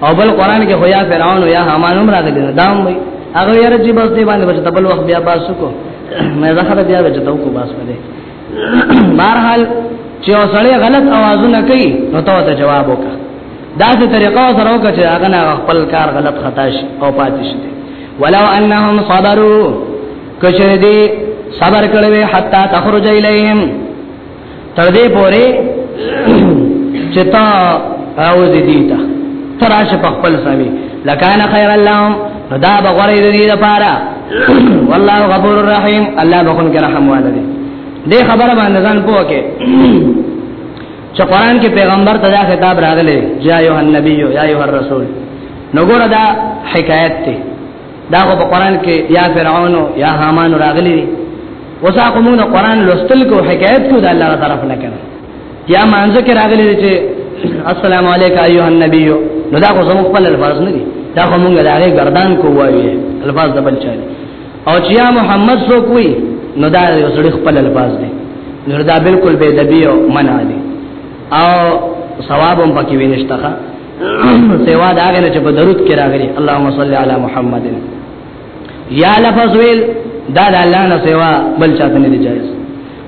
او بل قران کې خو یا فرعون یا حامان هم راغلي دا هم وای هغه یې رجی بس دی باندې بس دبل وخت بیا باسو کو مې زه خبر بیا وځم کو باس باندې بهرحال چې اوسړې غلط اوازونه کوي نو ته ته جواب وکړه دا څه طریقه سره وکړه چې هغه نه خپل کار غلط خطا شي او پاتې شي ولو انهم صبروا کچره دي صبر کړوي حتا تخرج اليهم تر دې پوري چې تا راوځي دي تا تراشه په خپل سامي لکان خیر اللهم دا بغوری د دې لپاره والله غفور الرحیم الله بخون کې رحم والده دې خبره باندې ځان پوکه چې قران کې پیغمبر ته دا خطاب راغلی یا ایه النبی یا ایه الرسول نو ګور دا حکایت ته دا په قران کې یا فرعون یا حامان راغلی وساقمون قران لوستل کو حکایت کو د الله طرف نه کړه یا مانځه کې راغلي دي چې السلام علیک ایه النبی نو دا خو زموږ خپل الفاظ نه دي دا خو موږ له هغه گردان کو وایي الفاظ د بل چا دي او چې یا محمد سو کوي نو دا یو سړي خپل الفاظ دي نو دا بالکل بے ادبی او منع دي او ثواب هم پکې وینشتہ سوا دا غنه چې په درود کې راغلي اللهم صل علی محمد یا لفظ ویل دا د الله نه سوا بل چاته نه جایز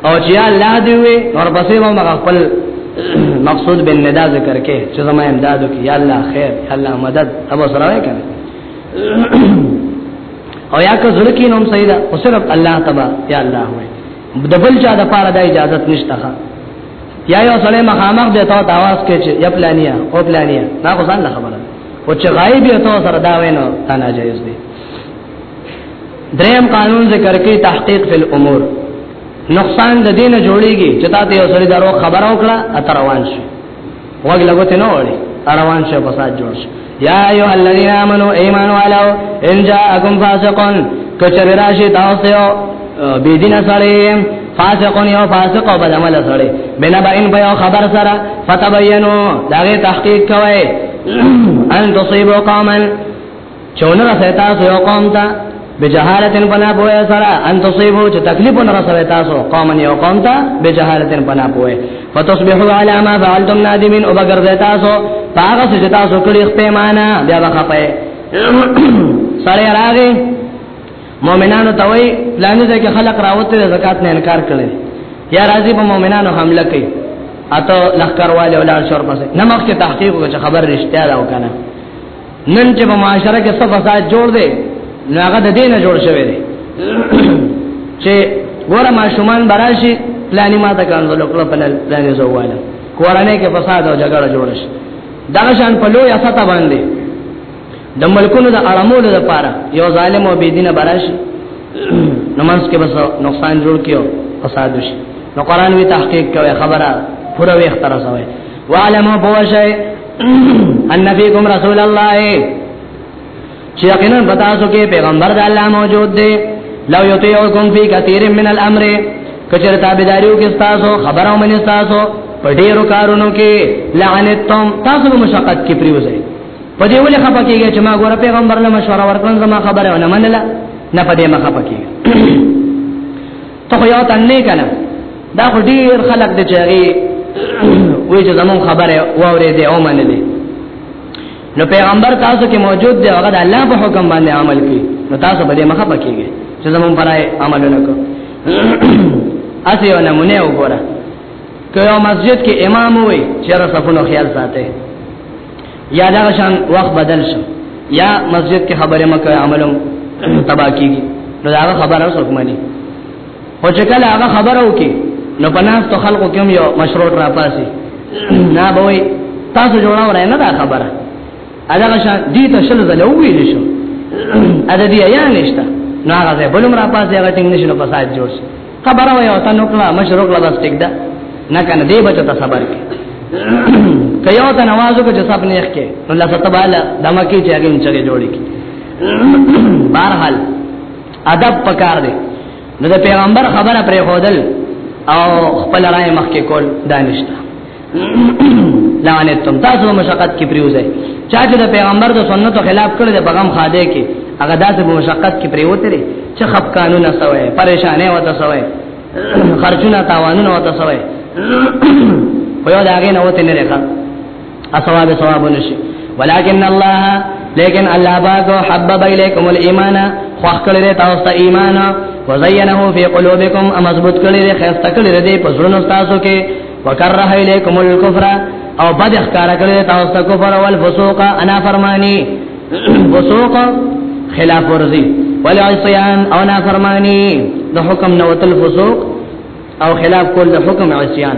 او چې الله دی وي نور پسې مو مغه خپل مقصود بن ندا ذکر کې چې زما امداد وکي یا الله خیر یا الله مدد ابو سره وای کنه او یا که زړه کې نوم سیدا او صرف الله تبا یا الله وای د بل چا د پاره د اجازه نشته یا یو سره مخامخ دی ته تاواز کې چې یا پلانیا او پلانیا دا خو ځان خبره او چې غایب یو ته سره دا وینو تا ناجایز دی دریم قانون ذکر کې تحقیق فی الامور نقصان د دینه جوړیږي چې تاسو یو سړی درو خبر او کړه اتر روان شي وګ لګوت نه وړي روان شي فساد جوړ شي یا ایو الذین آمنو ایمان والو ان جاءکم فاسقون کچر راشی تاسو یو بيدین سړی فاسقون یو فاسق او بد عمل سړی بنا با ان په خبر سره فتبینو داغه تحقیق کوي ان تصيبوا قوما چولر سیتا سو یو قوم تا بجهالتن پنا پوهه سره ان تصيبو چې تکلیف نه رسوي تاسو قوم یو قوم ته بجهالتن پنا پوهه فتصبحوا على ما فعلتم نادمين او بغیر تاسو هغه چې تاسو کړی پیمانه بیا وخپه سره راغی مؤمنانو ته وای پلانې ځکه خلق راوته زکات نه انکار کړي یا راضي په مؤمنانو حمله کوي اته لخر والے ولار شور پسې نمک ته تحقیق وکړه خبر رښتیا دا وکنه نن چې په معاشره کې څه فساد جوړ دی نو هغه د دینه جوړ شوی دی چې ګوره ماشومان براشي پلاني ماته کاندل او کله پلاني زواله کورنۍ کې فساد او جګړه جوړ شي دا شان په لوی اساته باندې د ملکونو د اړمولو لپاره یو ظالم او بيدینه براشي نماز کې بس نقصان جوړ کیو فساد وشي نو قران وی تحقیق کوي خبره پوره وي اختر سوي وعلمو بوشئ ان فیکم رسول الله چې یقینا پتا سو کې پیغمبر د الله موجود دی لو یطیعکم فی کثیر من الامر کچر تابعداریو کې تاسو خبرو منی تاسو په ډیرو کارونو کې لعنتم تاسو به مشقت کې پریوځي په دې ولې خپه کېږي چې ما ګوره پیغمبر له مشوره ورکړم زما خبره ونه منله نه په دې مخه پکې ته خو یو تن نه کنه دا خو ډیر خلک د چاري وې چې زمون خبره واورې دې او منې دې نو پیغمبر تاسو کې موجود دی هغه د الله په حکم باندې عمل کوي نو تاسو به دې مخه پکېږي چې زمون پرای عمل وکړو اسی یو نمونه وګوره که یو مسجد کې امام وي چې را صفونو خیال ساتي یا دا شان وخت بدل شو یا مسجد کې خبره مکه عملم تبا کیږي نو دا خبره اوس وکمني او چې کله هغه خبره وکي نو پناس تو خلقو کوم یو مشروط را پاسي نه بوي تاسو جوړاو نه دا خبره ادا شان دي ته شل زله ویل شو ادا دي یا نشته نو هغه بلم را پاسي هغه ټینګ نشو پسات جوړ شي خبره وای او تنو کړه مشر وکړه بس ټیک ده نه کنه دی بچو ته صبر کې کيو ته نمازو کې جسب نه ښه کې الله ستباله دمکه چې هغه انچره جوړی کې بهرحال ادب پکار دی نو د پیغمبر خبره پرې خودل او خپل رائے مخ کې کول دانشته لعنتم تاسو مشقت کې پریوزه چا چې د پیغمبر د سنتو خلاف کړی د بغم خاده کې هغه داسې مشقت کې پریوته لري چې خپ قانون سوې پریشانې وته سوې خرچونه تاوانونه وته سوې په یو داګه نه وته نه لري اسواب ثواب نشي ولكن الله لیکن الله باغ حبب الیکم الايمان خوخ کړی تاسو ته ایمان وزینه فی قلوبکم امزبط کړی خسته کړی دې پسونو تاسو کې وکره الیکم الکفر او بد اخکار کړی تاسو ته کفر او الفسوق انا فرمانی فسوق خلاف ورزی ولا عصیان او نا فرمانی د حکم نو تل فسوق او خلاف کول د حکم عصیان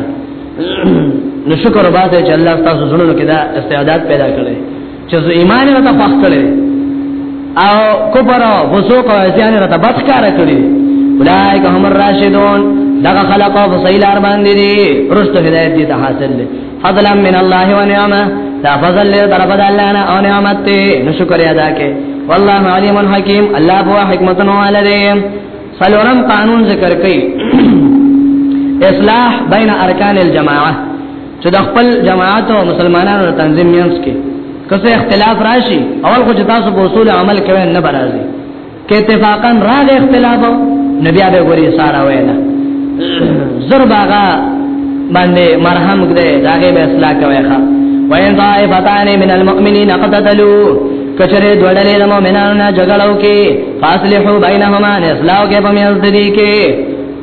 نو شکر وباسه چې الله تاسو زړونو کې دا استعداد پیدا کړی چې زه ایمان نه تا پخ کړې او کفر او فسوق او عصيان را تبت کار کړې اولایک هم الراشدون دا خلق او فصیل ار باندې دي رست هدایت دي ته حاصل دي فضلا من الله و نعمه دا فضل له طرف د الله نه او نعمت ته نو شکر ادا کې والله علیم حکیم الله بو حکمت نو علي سلورم قانون ذکر کړي اصلاح بین ارکان الجماعه چې د خپل جماعت او مسلمانانو تنظیم مینس کې کله اختلاف راشي اول خو چې تاسو په اصول عمل کوئ نه برازي کې اتفاقا راغ اختلاف نبي هغه غوري سارا وینا زرباغا باندې مرهم کړي داګه به اصلاح کوي ښا وین طائفتان من المؤمنین قتتلوا کچره دوړلې د مؤمنانو نه جګړو کې فاصلحو بینهما اصلاح کې په میاں دې کې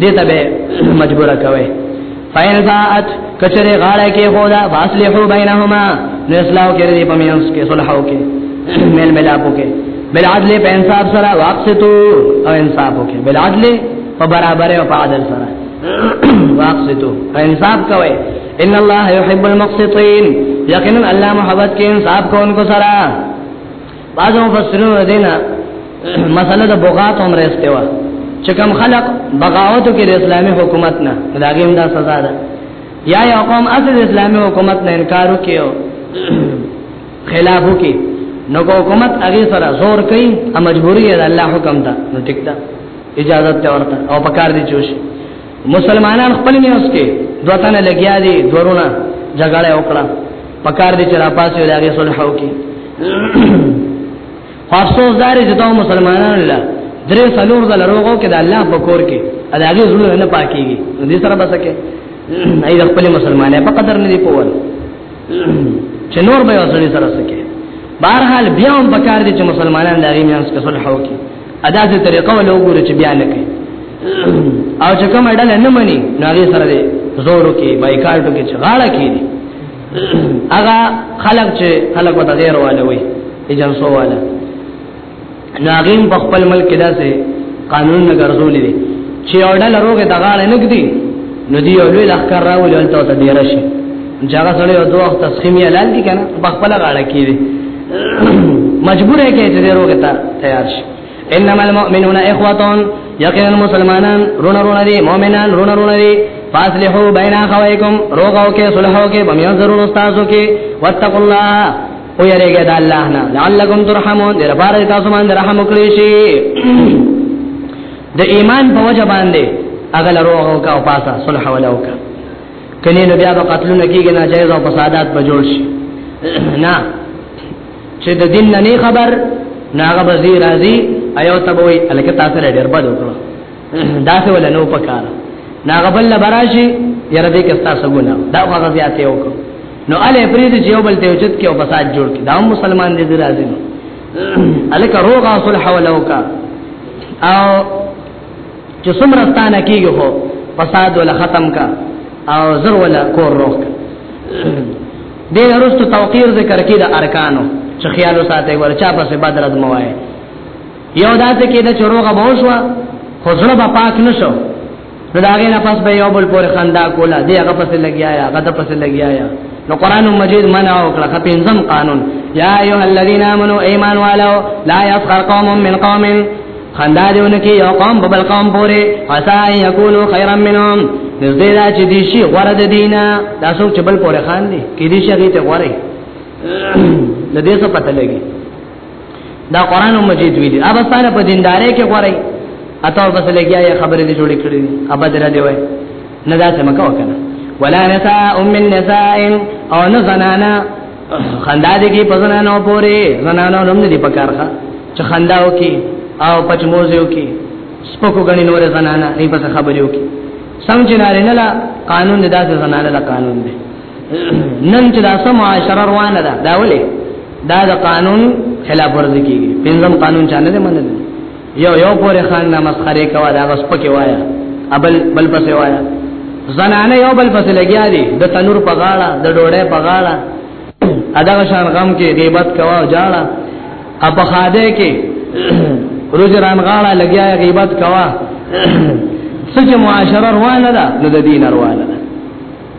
دې ته به مجبور کوي فین باعت کچره غاړه کې خدا واسلحو بینهما نو اسلام کې دې پمینس کې صلحو کې مل ملاپو کې بل عدل په انصاف سره واقصتو او انصاف وکي بل عدل په برابر او په عدل سره واقصتو انصاف کوي ان الله يحب المقسطين یقینا الله محبت کې انصاف کوونکو سره بعضو مفسرینو دینه مسله د بغات عمر استوا چې کوم خلق بغاوت کې د اسلامي حکومت نه داګه دا سزا ده یا یو قوم اصل اسلامي حکومت نه انکار وکيو خلاف وکي نو کو حکومت هغه سره زور کوي ا مجبوري ده الله حکم ده نو ټیک ده اجازه ته ورته او پکار دي چوشي مسلمانان خپل میوس کې دوه تنه لګیا دي دورونه جګړه وکړه پکار دي چې را پاسې لاګې صلح وکړي افسوس دار چې دا مسلمانان له درې څلور د لروغو کې د الله په کور کې اداګي زړه نه پاکيږي دې سره بس کې ای د خپل مسلمانې په قدر نه دی پوهل چې نور به وسړي سره سکے بهرحال بیا هم پکار دي چې مسلمانان د غیمیانس کې صلح وکړي ادا څه طریقه ولا وګوره چې بیا لکه او چې کوم اډل نه مني ناغي سره دې زورو کې بایکاټو کې چغاړه کې دي هغه خلک چې خلک وته غیر والے وي ایجنسو والے ناغیم په خپل ملک کې داسې قانون نه ګرځولې دي چې اډل روغه دغاړه نه کړي نو دی اولوی لخر راولې ولته ته ډیر شي جګه سره یو دوه تسخیم یې اعلان دي کنه په خپل غاړه کې دي مجبور یې کې چې ورو کې تیار شي انما المؤمنون اخواتون یقینا المسلمانان رون رون دي مؤمنان رون رون دي فاصلحو بین اخویکم روغو کې صلحو کې بمیان ضرور استادو کې واتقوا الله او یریګه د الله نه لعلکم ترحمون در بار تاسو باندې رحم وکړي شي د ایمان په وجه باندې اغل روغو کا او پاسا صلح ولو کا کني نو بیا به قتلونه کیږي ناجایز او فسادات به جوړ شي نه چې د دین نه خبر ناغه بزی راضی ایو تبوی الکه تاسو لري ډیر بد وکړو دا څه ول نو پکار ناغه بل براشي یره دې کستا سګونه دا هغه زیاته وکړو نو اله پریز چې یو بل ته وجد کې او فساد جوړ کې دا مسلمان دې راضی نو الکه روغه صلح ولوکا او چې څومره ستانه کیږي هو فساد ولا ختم کا او زر ولا کور روح کا دې ورستو توقیر ذکر کې د ارکانو چې خیال وساته ورچا پسې بدر د موای یو داسې کې د چروغه بوشوا خو زړه به پاک نشو نو دا غي نه پس به یو بل پورې خندا کوله دې هغه پسې لګیا یا هغه پسې لګیا یا نو قران مجید منع او کړه پنځم قانون یا ایه الذین آمنو ایمان والو لا یسخر قوم من قوم خندا دیونه کې یو قوم په بل قوم پورې حسا یکونو خیرا منهم نزدې دا چې دي شي غره د دینه تاسو چې بل پورې خان دي کې دي شي ته غره د دې څه پته لګي دا قران مجید ویلي اوبه ستاره په دینداري کې غره اته بس لګیا یې خبرې دې جوړې کړې ابا درا دی وای نه دا څه مکو کنه ولا نساء من نساء او نه زنانا خندا دې کې پزنا نو پوري زنانو نوم دې پکارخه چې خنداو کې او پچموزیو کې سپکو غني نور زنانه نه پس خبريو کې سمجھ نه لري نه قانون دې داسې زنانه لا قانون دې نن چې دا سم معاشره روانه ده دا ولې دا د قانون خلاف ورزي کیږي پنځم قانون چانه دې منل یو یو پورې خان نه مسخره کوا دا بس پکې وایا ابل بل پسې وایا زنانه یو بل پسې لګیا دي د تنور په غاړه د ډوړې په غاړه ادا شان غم کې غیبت کوا جاړه اپ خاده کې روز ران غاړه لګیا غیبت کوا سچ معاشره روانه ده نو د دین روانه ده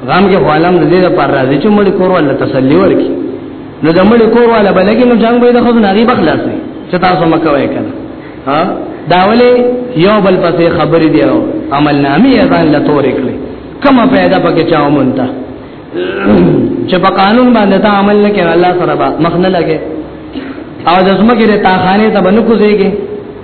غم کې غوالم د دې لپاره راځي چې مړ کور ولا تسلی ورکي نو د مړ کور ولا بلګي نو جنگ به د خو نه غي بخلاص نه چې تاسو مکه وای کنه ها دا ولې یو بل پسې خبرې دی او عمل نامي ځان لا تور کړی کومه پیدا پکې چاو مونته چې په قانون باندې تا عمل نه کړ الله سره مخ نه لګي او د زمګره تاخانه ته بنو کوزيږي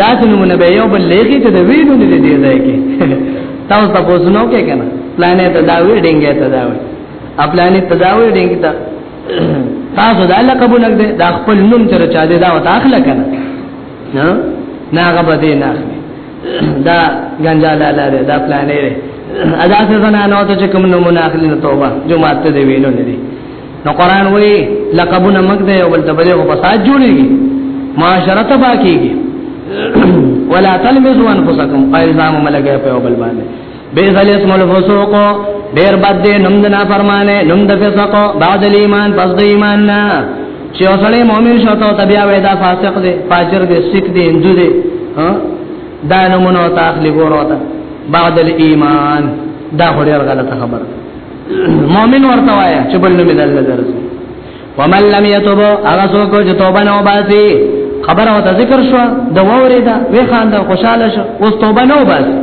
دا چې نمونه به یو بل لګي ته د ویډیو نه دی ځای کې تاسو تاسو نو کې کنه پلانې ته دا وی ډینګه ته دا وی خپلانې ته دا وی ډینګه ته تاسو دا لقب نه دې دا خپل نوم تر چا دې دا وته اخلا کنه نه ناغه بده نه دا ګنجا لالا دې دا پلانې ادا څه زنانه ته کوم نمونه اخلي توبه جمعه ته دی ویلو نه دی نو قران وی لقبونه مګ دی او بل ته بده په فساد جوړیږي معاشره تبا کیږي ولا تلمزوا انفسکم الزام ملګه په بل باندې بیس الاسم الفسوق ډیر بد دی نوم د نافرمانه نوم د فسق بعد ایمان پس د ایمان نه چې اوسړی مؤمن شو ته بیا وای دا فاسق دی فاجر دی سیک دی هندو دی ها دا نمونه تخلیق وروته بعد الايمان دا خو ډیر غلطه خبره مؤمن ورته وایا چې بل نوم دل درځي ومن لم يتوب هغه څوک چې توبه نه وباسي خبره وته ذکر شو د ووریدا وی خان د خوشاله شو اوس توبه نه وباسي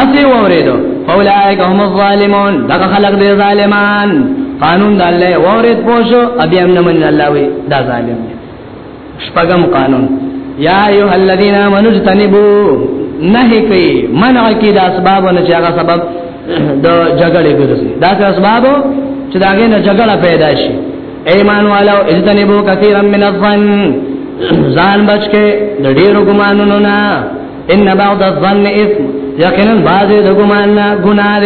اسی ووریدو فاولائک هم الظالمون دا خلق دی ظالمان قانون د الله وورید پوشو ابي هم نه من الله وی دا ظالم دی شپږم قانون یا ایه الذین آمنوا اجتنبوا نه کوي منع کی د اسباب نه چې هغه سبب د جګړې ګرځي دا څه اسباب چې داګه نه جګړه پیدا شي ایمان والو اجتنبوا کثیرا من الظن ځان بچکه د ډیرو ګمانونو نه ان بعض الظن اثم یقینا بعض د ګمان نه ګناه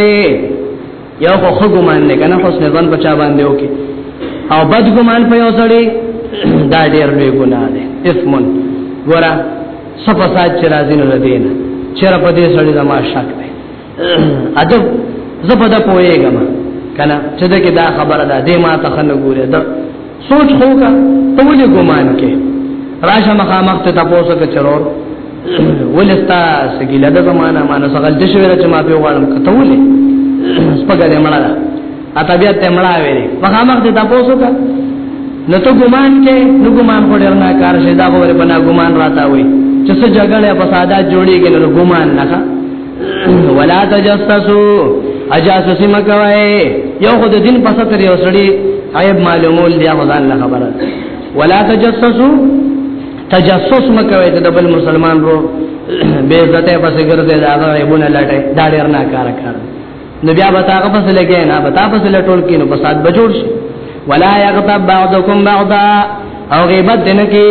یو خو خو ګمان نه کنه حسن ځان بچا باندې وکي او بد ګمان په یو سړی دا ډیر لوی ګناه ده اسمن ګورا صفه سات چې راځي نه دین چر په دې سړی زما شک ده ادب زپدا پوهیږم کنه چې دا کې دا خبره ده دې ما ته خنه ګوره ده سوچ خو کا ته ولې ګمان کې راشه مخامخ ته تاسو ته چرور ولستا سګیله د زمانہ ما نه سغل د شویره چې ما په وړم ته ولې سپګه دې مړه ده اته بیا ته مړه وې مخامخ ته تاسو کا نو ته ګمان کې نو ګمان په ډیر نه کار شي دا غوړې بنا ګمان راته وي چې څه جګړه په ساده جوړیږي نو ګمان نه ولا تجسسوا اجاسوسی مکوای یو خود دین په ستر یو سړی عیب معلومول دی هغه ځان له خبره ولا تجسسوا تجسس مکوای ته بل مسلمان رو بے عزت پس ګرځي دا غیبونه لټه دا ډیر نه کار کار نو بیا به تاغه پس لګې نه به تاسو سره ټول کې نو فساد بجوړ شي ولا یغتب بعضکم بعضا او غیبت دنه کې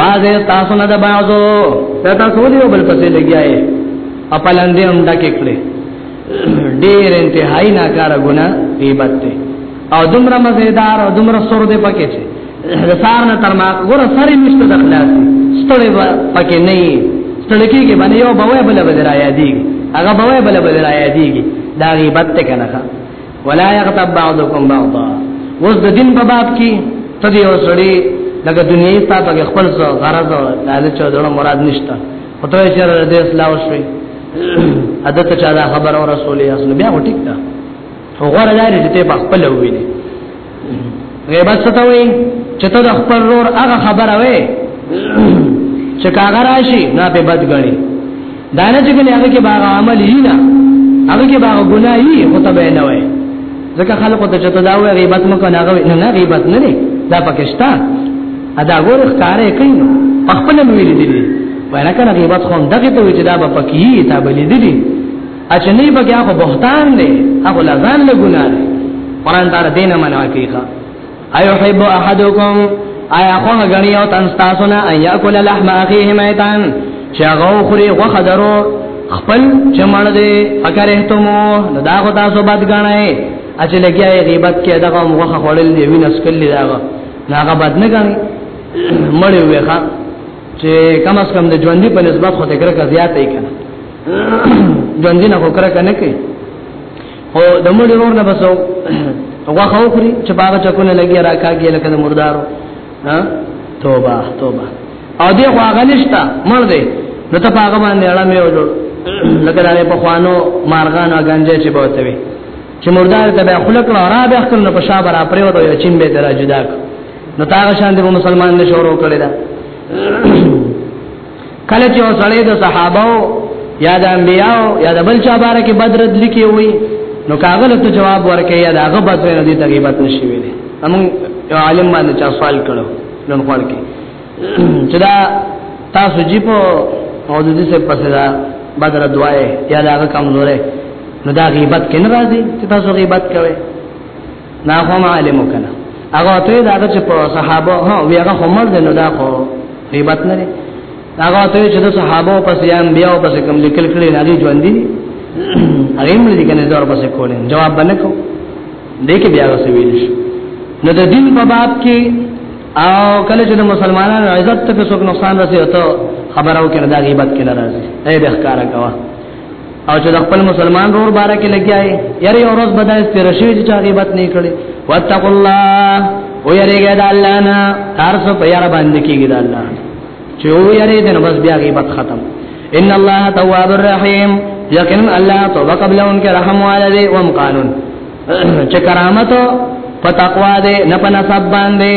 بعض تاسو نه د بعضو دا تاسو دی بل پسې لګیاي خپل اندې هم ډکه کړې ډېر انتهائی ناکاره ګنا غیبت ته او دومره مزیدار او دومره سر دې پکې د سار نه تر ما ګور سره نشته د خلاص ستړي پکې نه یې ستړي کېږي باندې یو بوي بل بل را یادېږي هغه بوي بل بل را یادېږي دا غیبت ته کنه ولا یغتب بعضکم بعضا وز د دین په باب کې تدې وسړي لکه دنیاي ستاسو هغه خپل څو غرض او لالچ او دړو مراد نشته خدای ته چیرې دې اسلام وشوي عادت چا دا خبر او رسول یې اصل بیا وټیک دا غوړ لري چې په خپل ویني غیبت څه ته وایي چې ته د خپل رور هغه خبره وې چې کاغه راشي نه په بد غړي دا نه چې کنه هغه کې باغ عمل یې نه هغه کې باغ ګناه یې خو ته به نه وایي ځکه خلکو ته چې ته دا وایي غیبت مکو نه غوي نه غیبت نه دی دا پاکستان ادا ګور ښکارې کوي نو خپل مې ویلي دي وای نه کنه غیبت خو دغه ته وي چې دا به پکې تا بلې دي اچنی پکې هغه بهتان دی هغه لزان له ګناه دی قران دار دینه منع کوي ايحب احدكم ايا خو غني او تن تاسو نه ايا کول لحم اخيه ميتان چې هغه خوري غوخه درو خپل چمړ دې فکرهتمو دا غو تاسو بد غنئ اچ لګي غیبت کې دا غو غوخه خړل دی وینس کلی دا غو هغه بد نه غنئ مړ وي ښا چې کم اس کم د ژوندۍ په نسبت خو تکره کا زیاتې کړه ژوندې نه وکړه کنه کې او د مړي ورور نه بسو هغه خو خوري چې باغ چکونه لګي راکاږي لکه د مردارو ها توبه توبه او دې خو هغه نشتا مړ دې نو ته هغه باندې اړه مې وځو لکه دا په خوانو مارغان او گنجې چې بوته وي چې مردار ته به خلق را را به خپل په شابه را پرې وته یو چین به درا جدا نو تاغه شان دې مسلمان نشورو کړی دا کله چې وسړې د صحابه یا د انبیاء یا د بل چا باره کې بدرد لیکي وي نو کاغل ته جواب ورکړي یا داغه بد وي نو دې ته غیبت نشي ویلې همون یو عالم باندې چا سوال کړو لون خور کې چې دا تاسو جی په او د دې څخه پسې دا بدر دعای یا داغه کمزورې نو دا غیبت کین راځي چې تاسو غیبت کوئ نا خو معلم کنه هغه ته دا چې په صحابه ها وی هغه همر دې نو دا خو غیبت نه هغه ته چې د صحابه پس یا انبیاء پس کوم لیکل کړي نه دي ژوند دي هغه مل دي کنه زور پس کولې جواب باندې کو دې کې بیا وسې ویل شي نو د دین په باب کې او کله چې مسلمانانو عزت ته څوک نقصان رسي او ته خبرو کې دا غیبت کې نه راځي اې بهکارا کوا او چې خپل مسلمان رور بارا کې لګیاي یاره یو ورځ بدای سپیر شي چې چا غیبت نه کړي واتقوا الله او یریګه د الله نه تر څو په یاره باندې کېږي د الله چې او یری دې نو بس بیا غیبت ختم ان الله تواب الرحیم یقینا الله توبه قبل ان کې رحم والده او قانون چې کرامت په تقوا دې نه په نسب باندې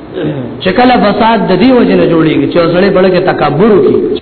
چې کله فساد د دې وجه نه جوړيږي چې اوسړي بلکې تکبر وکړي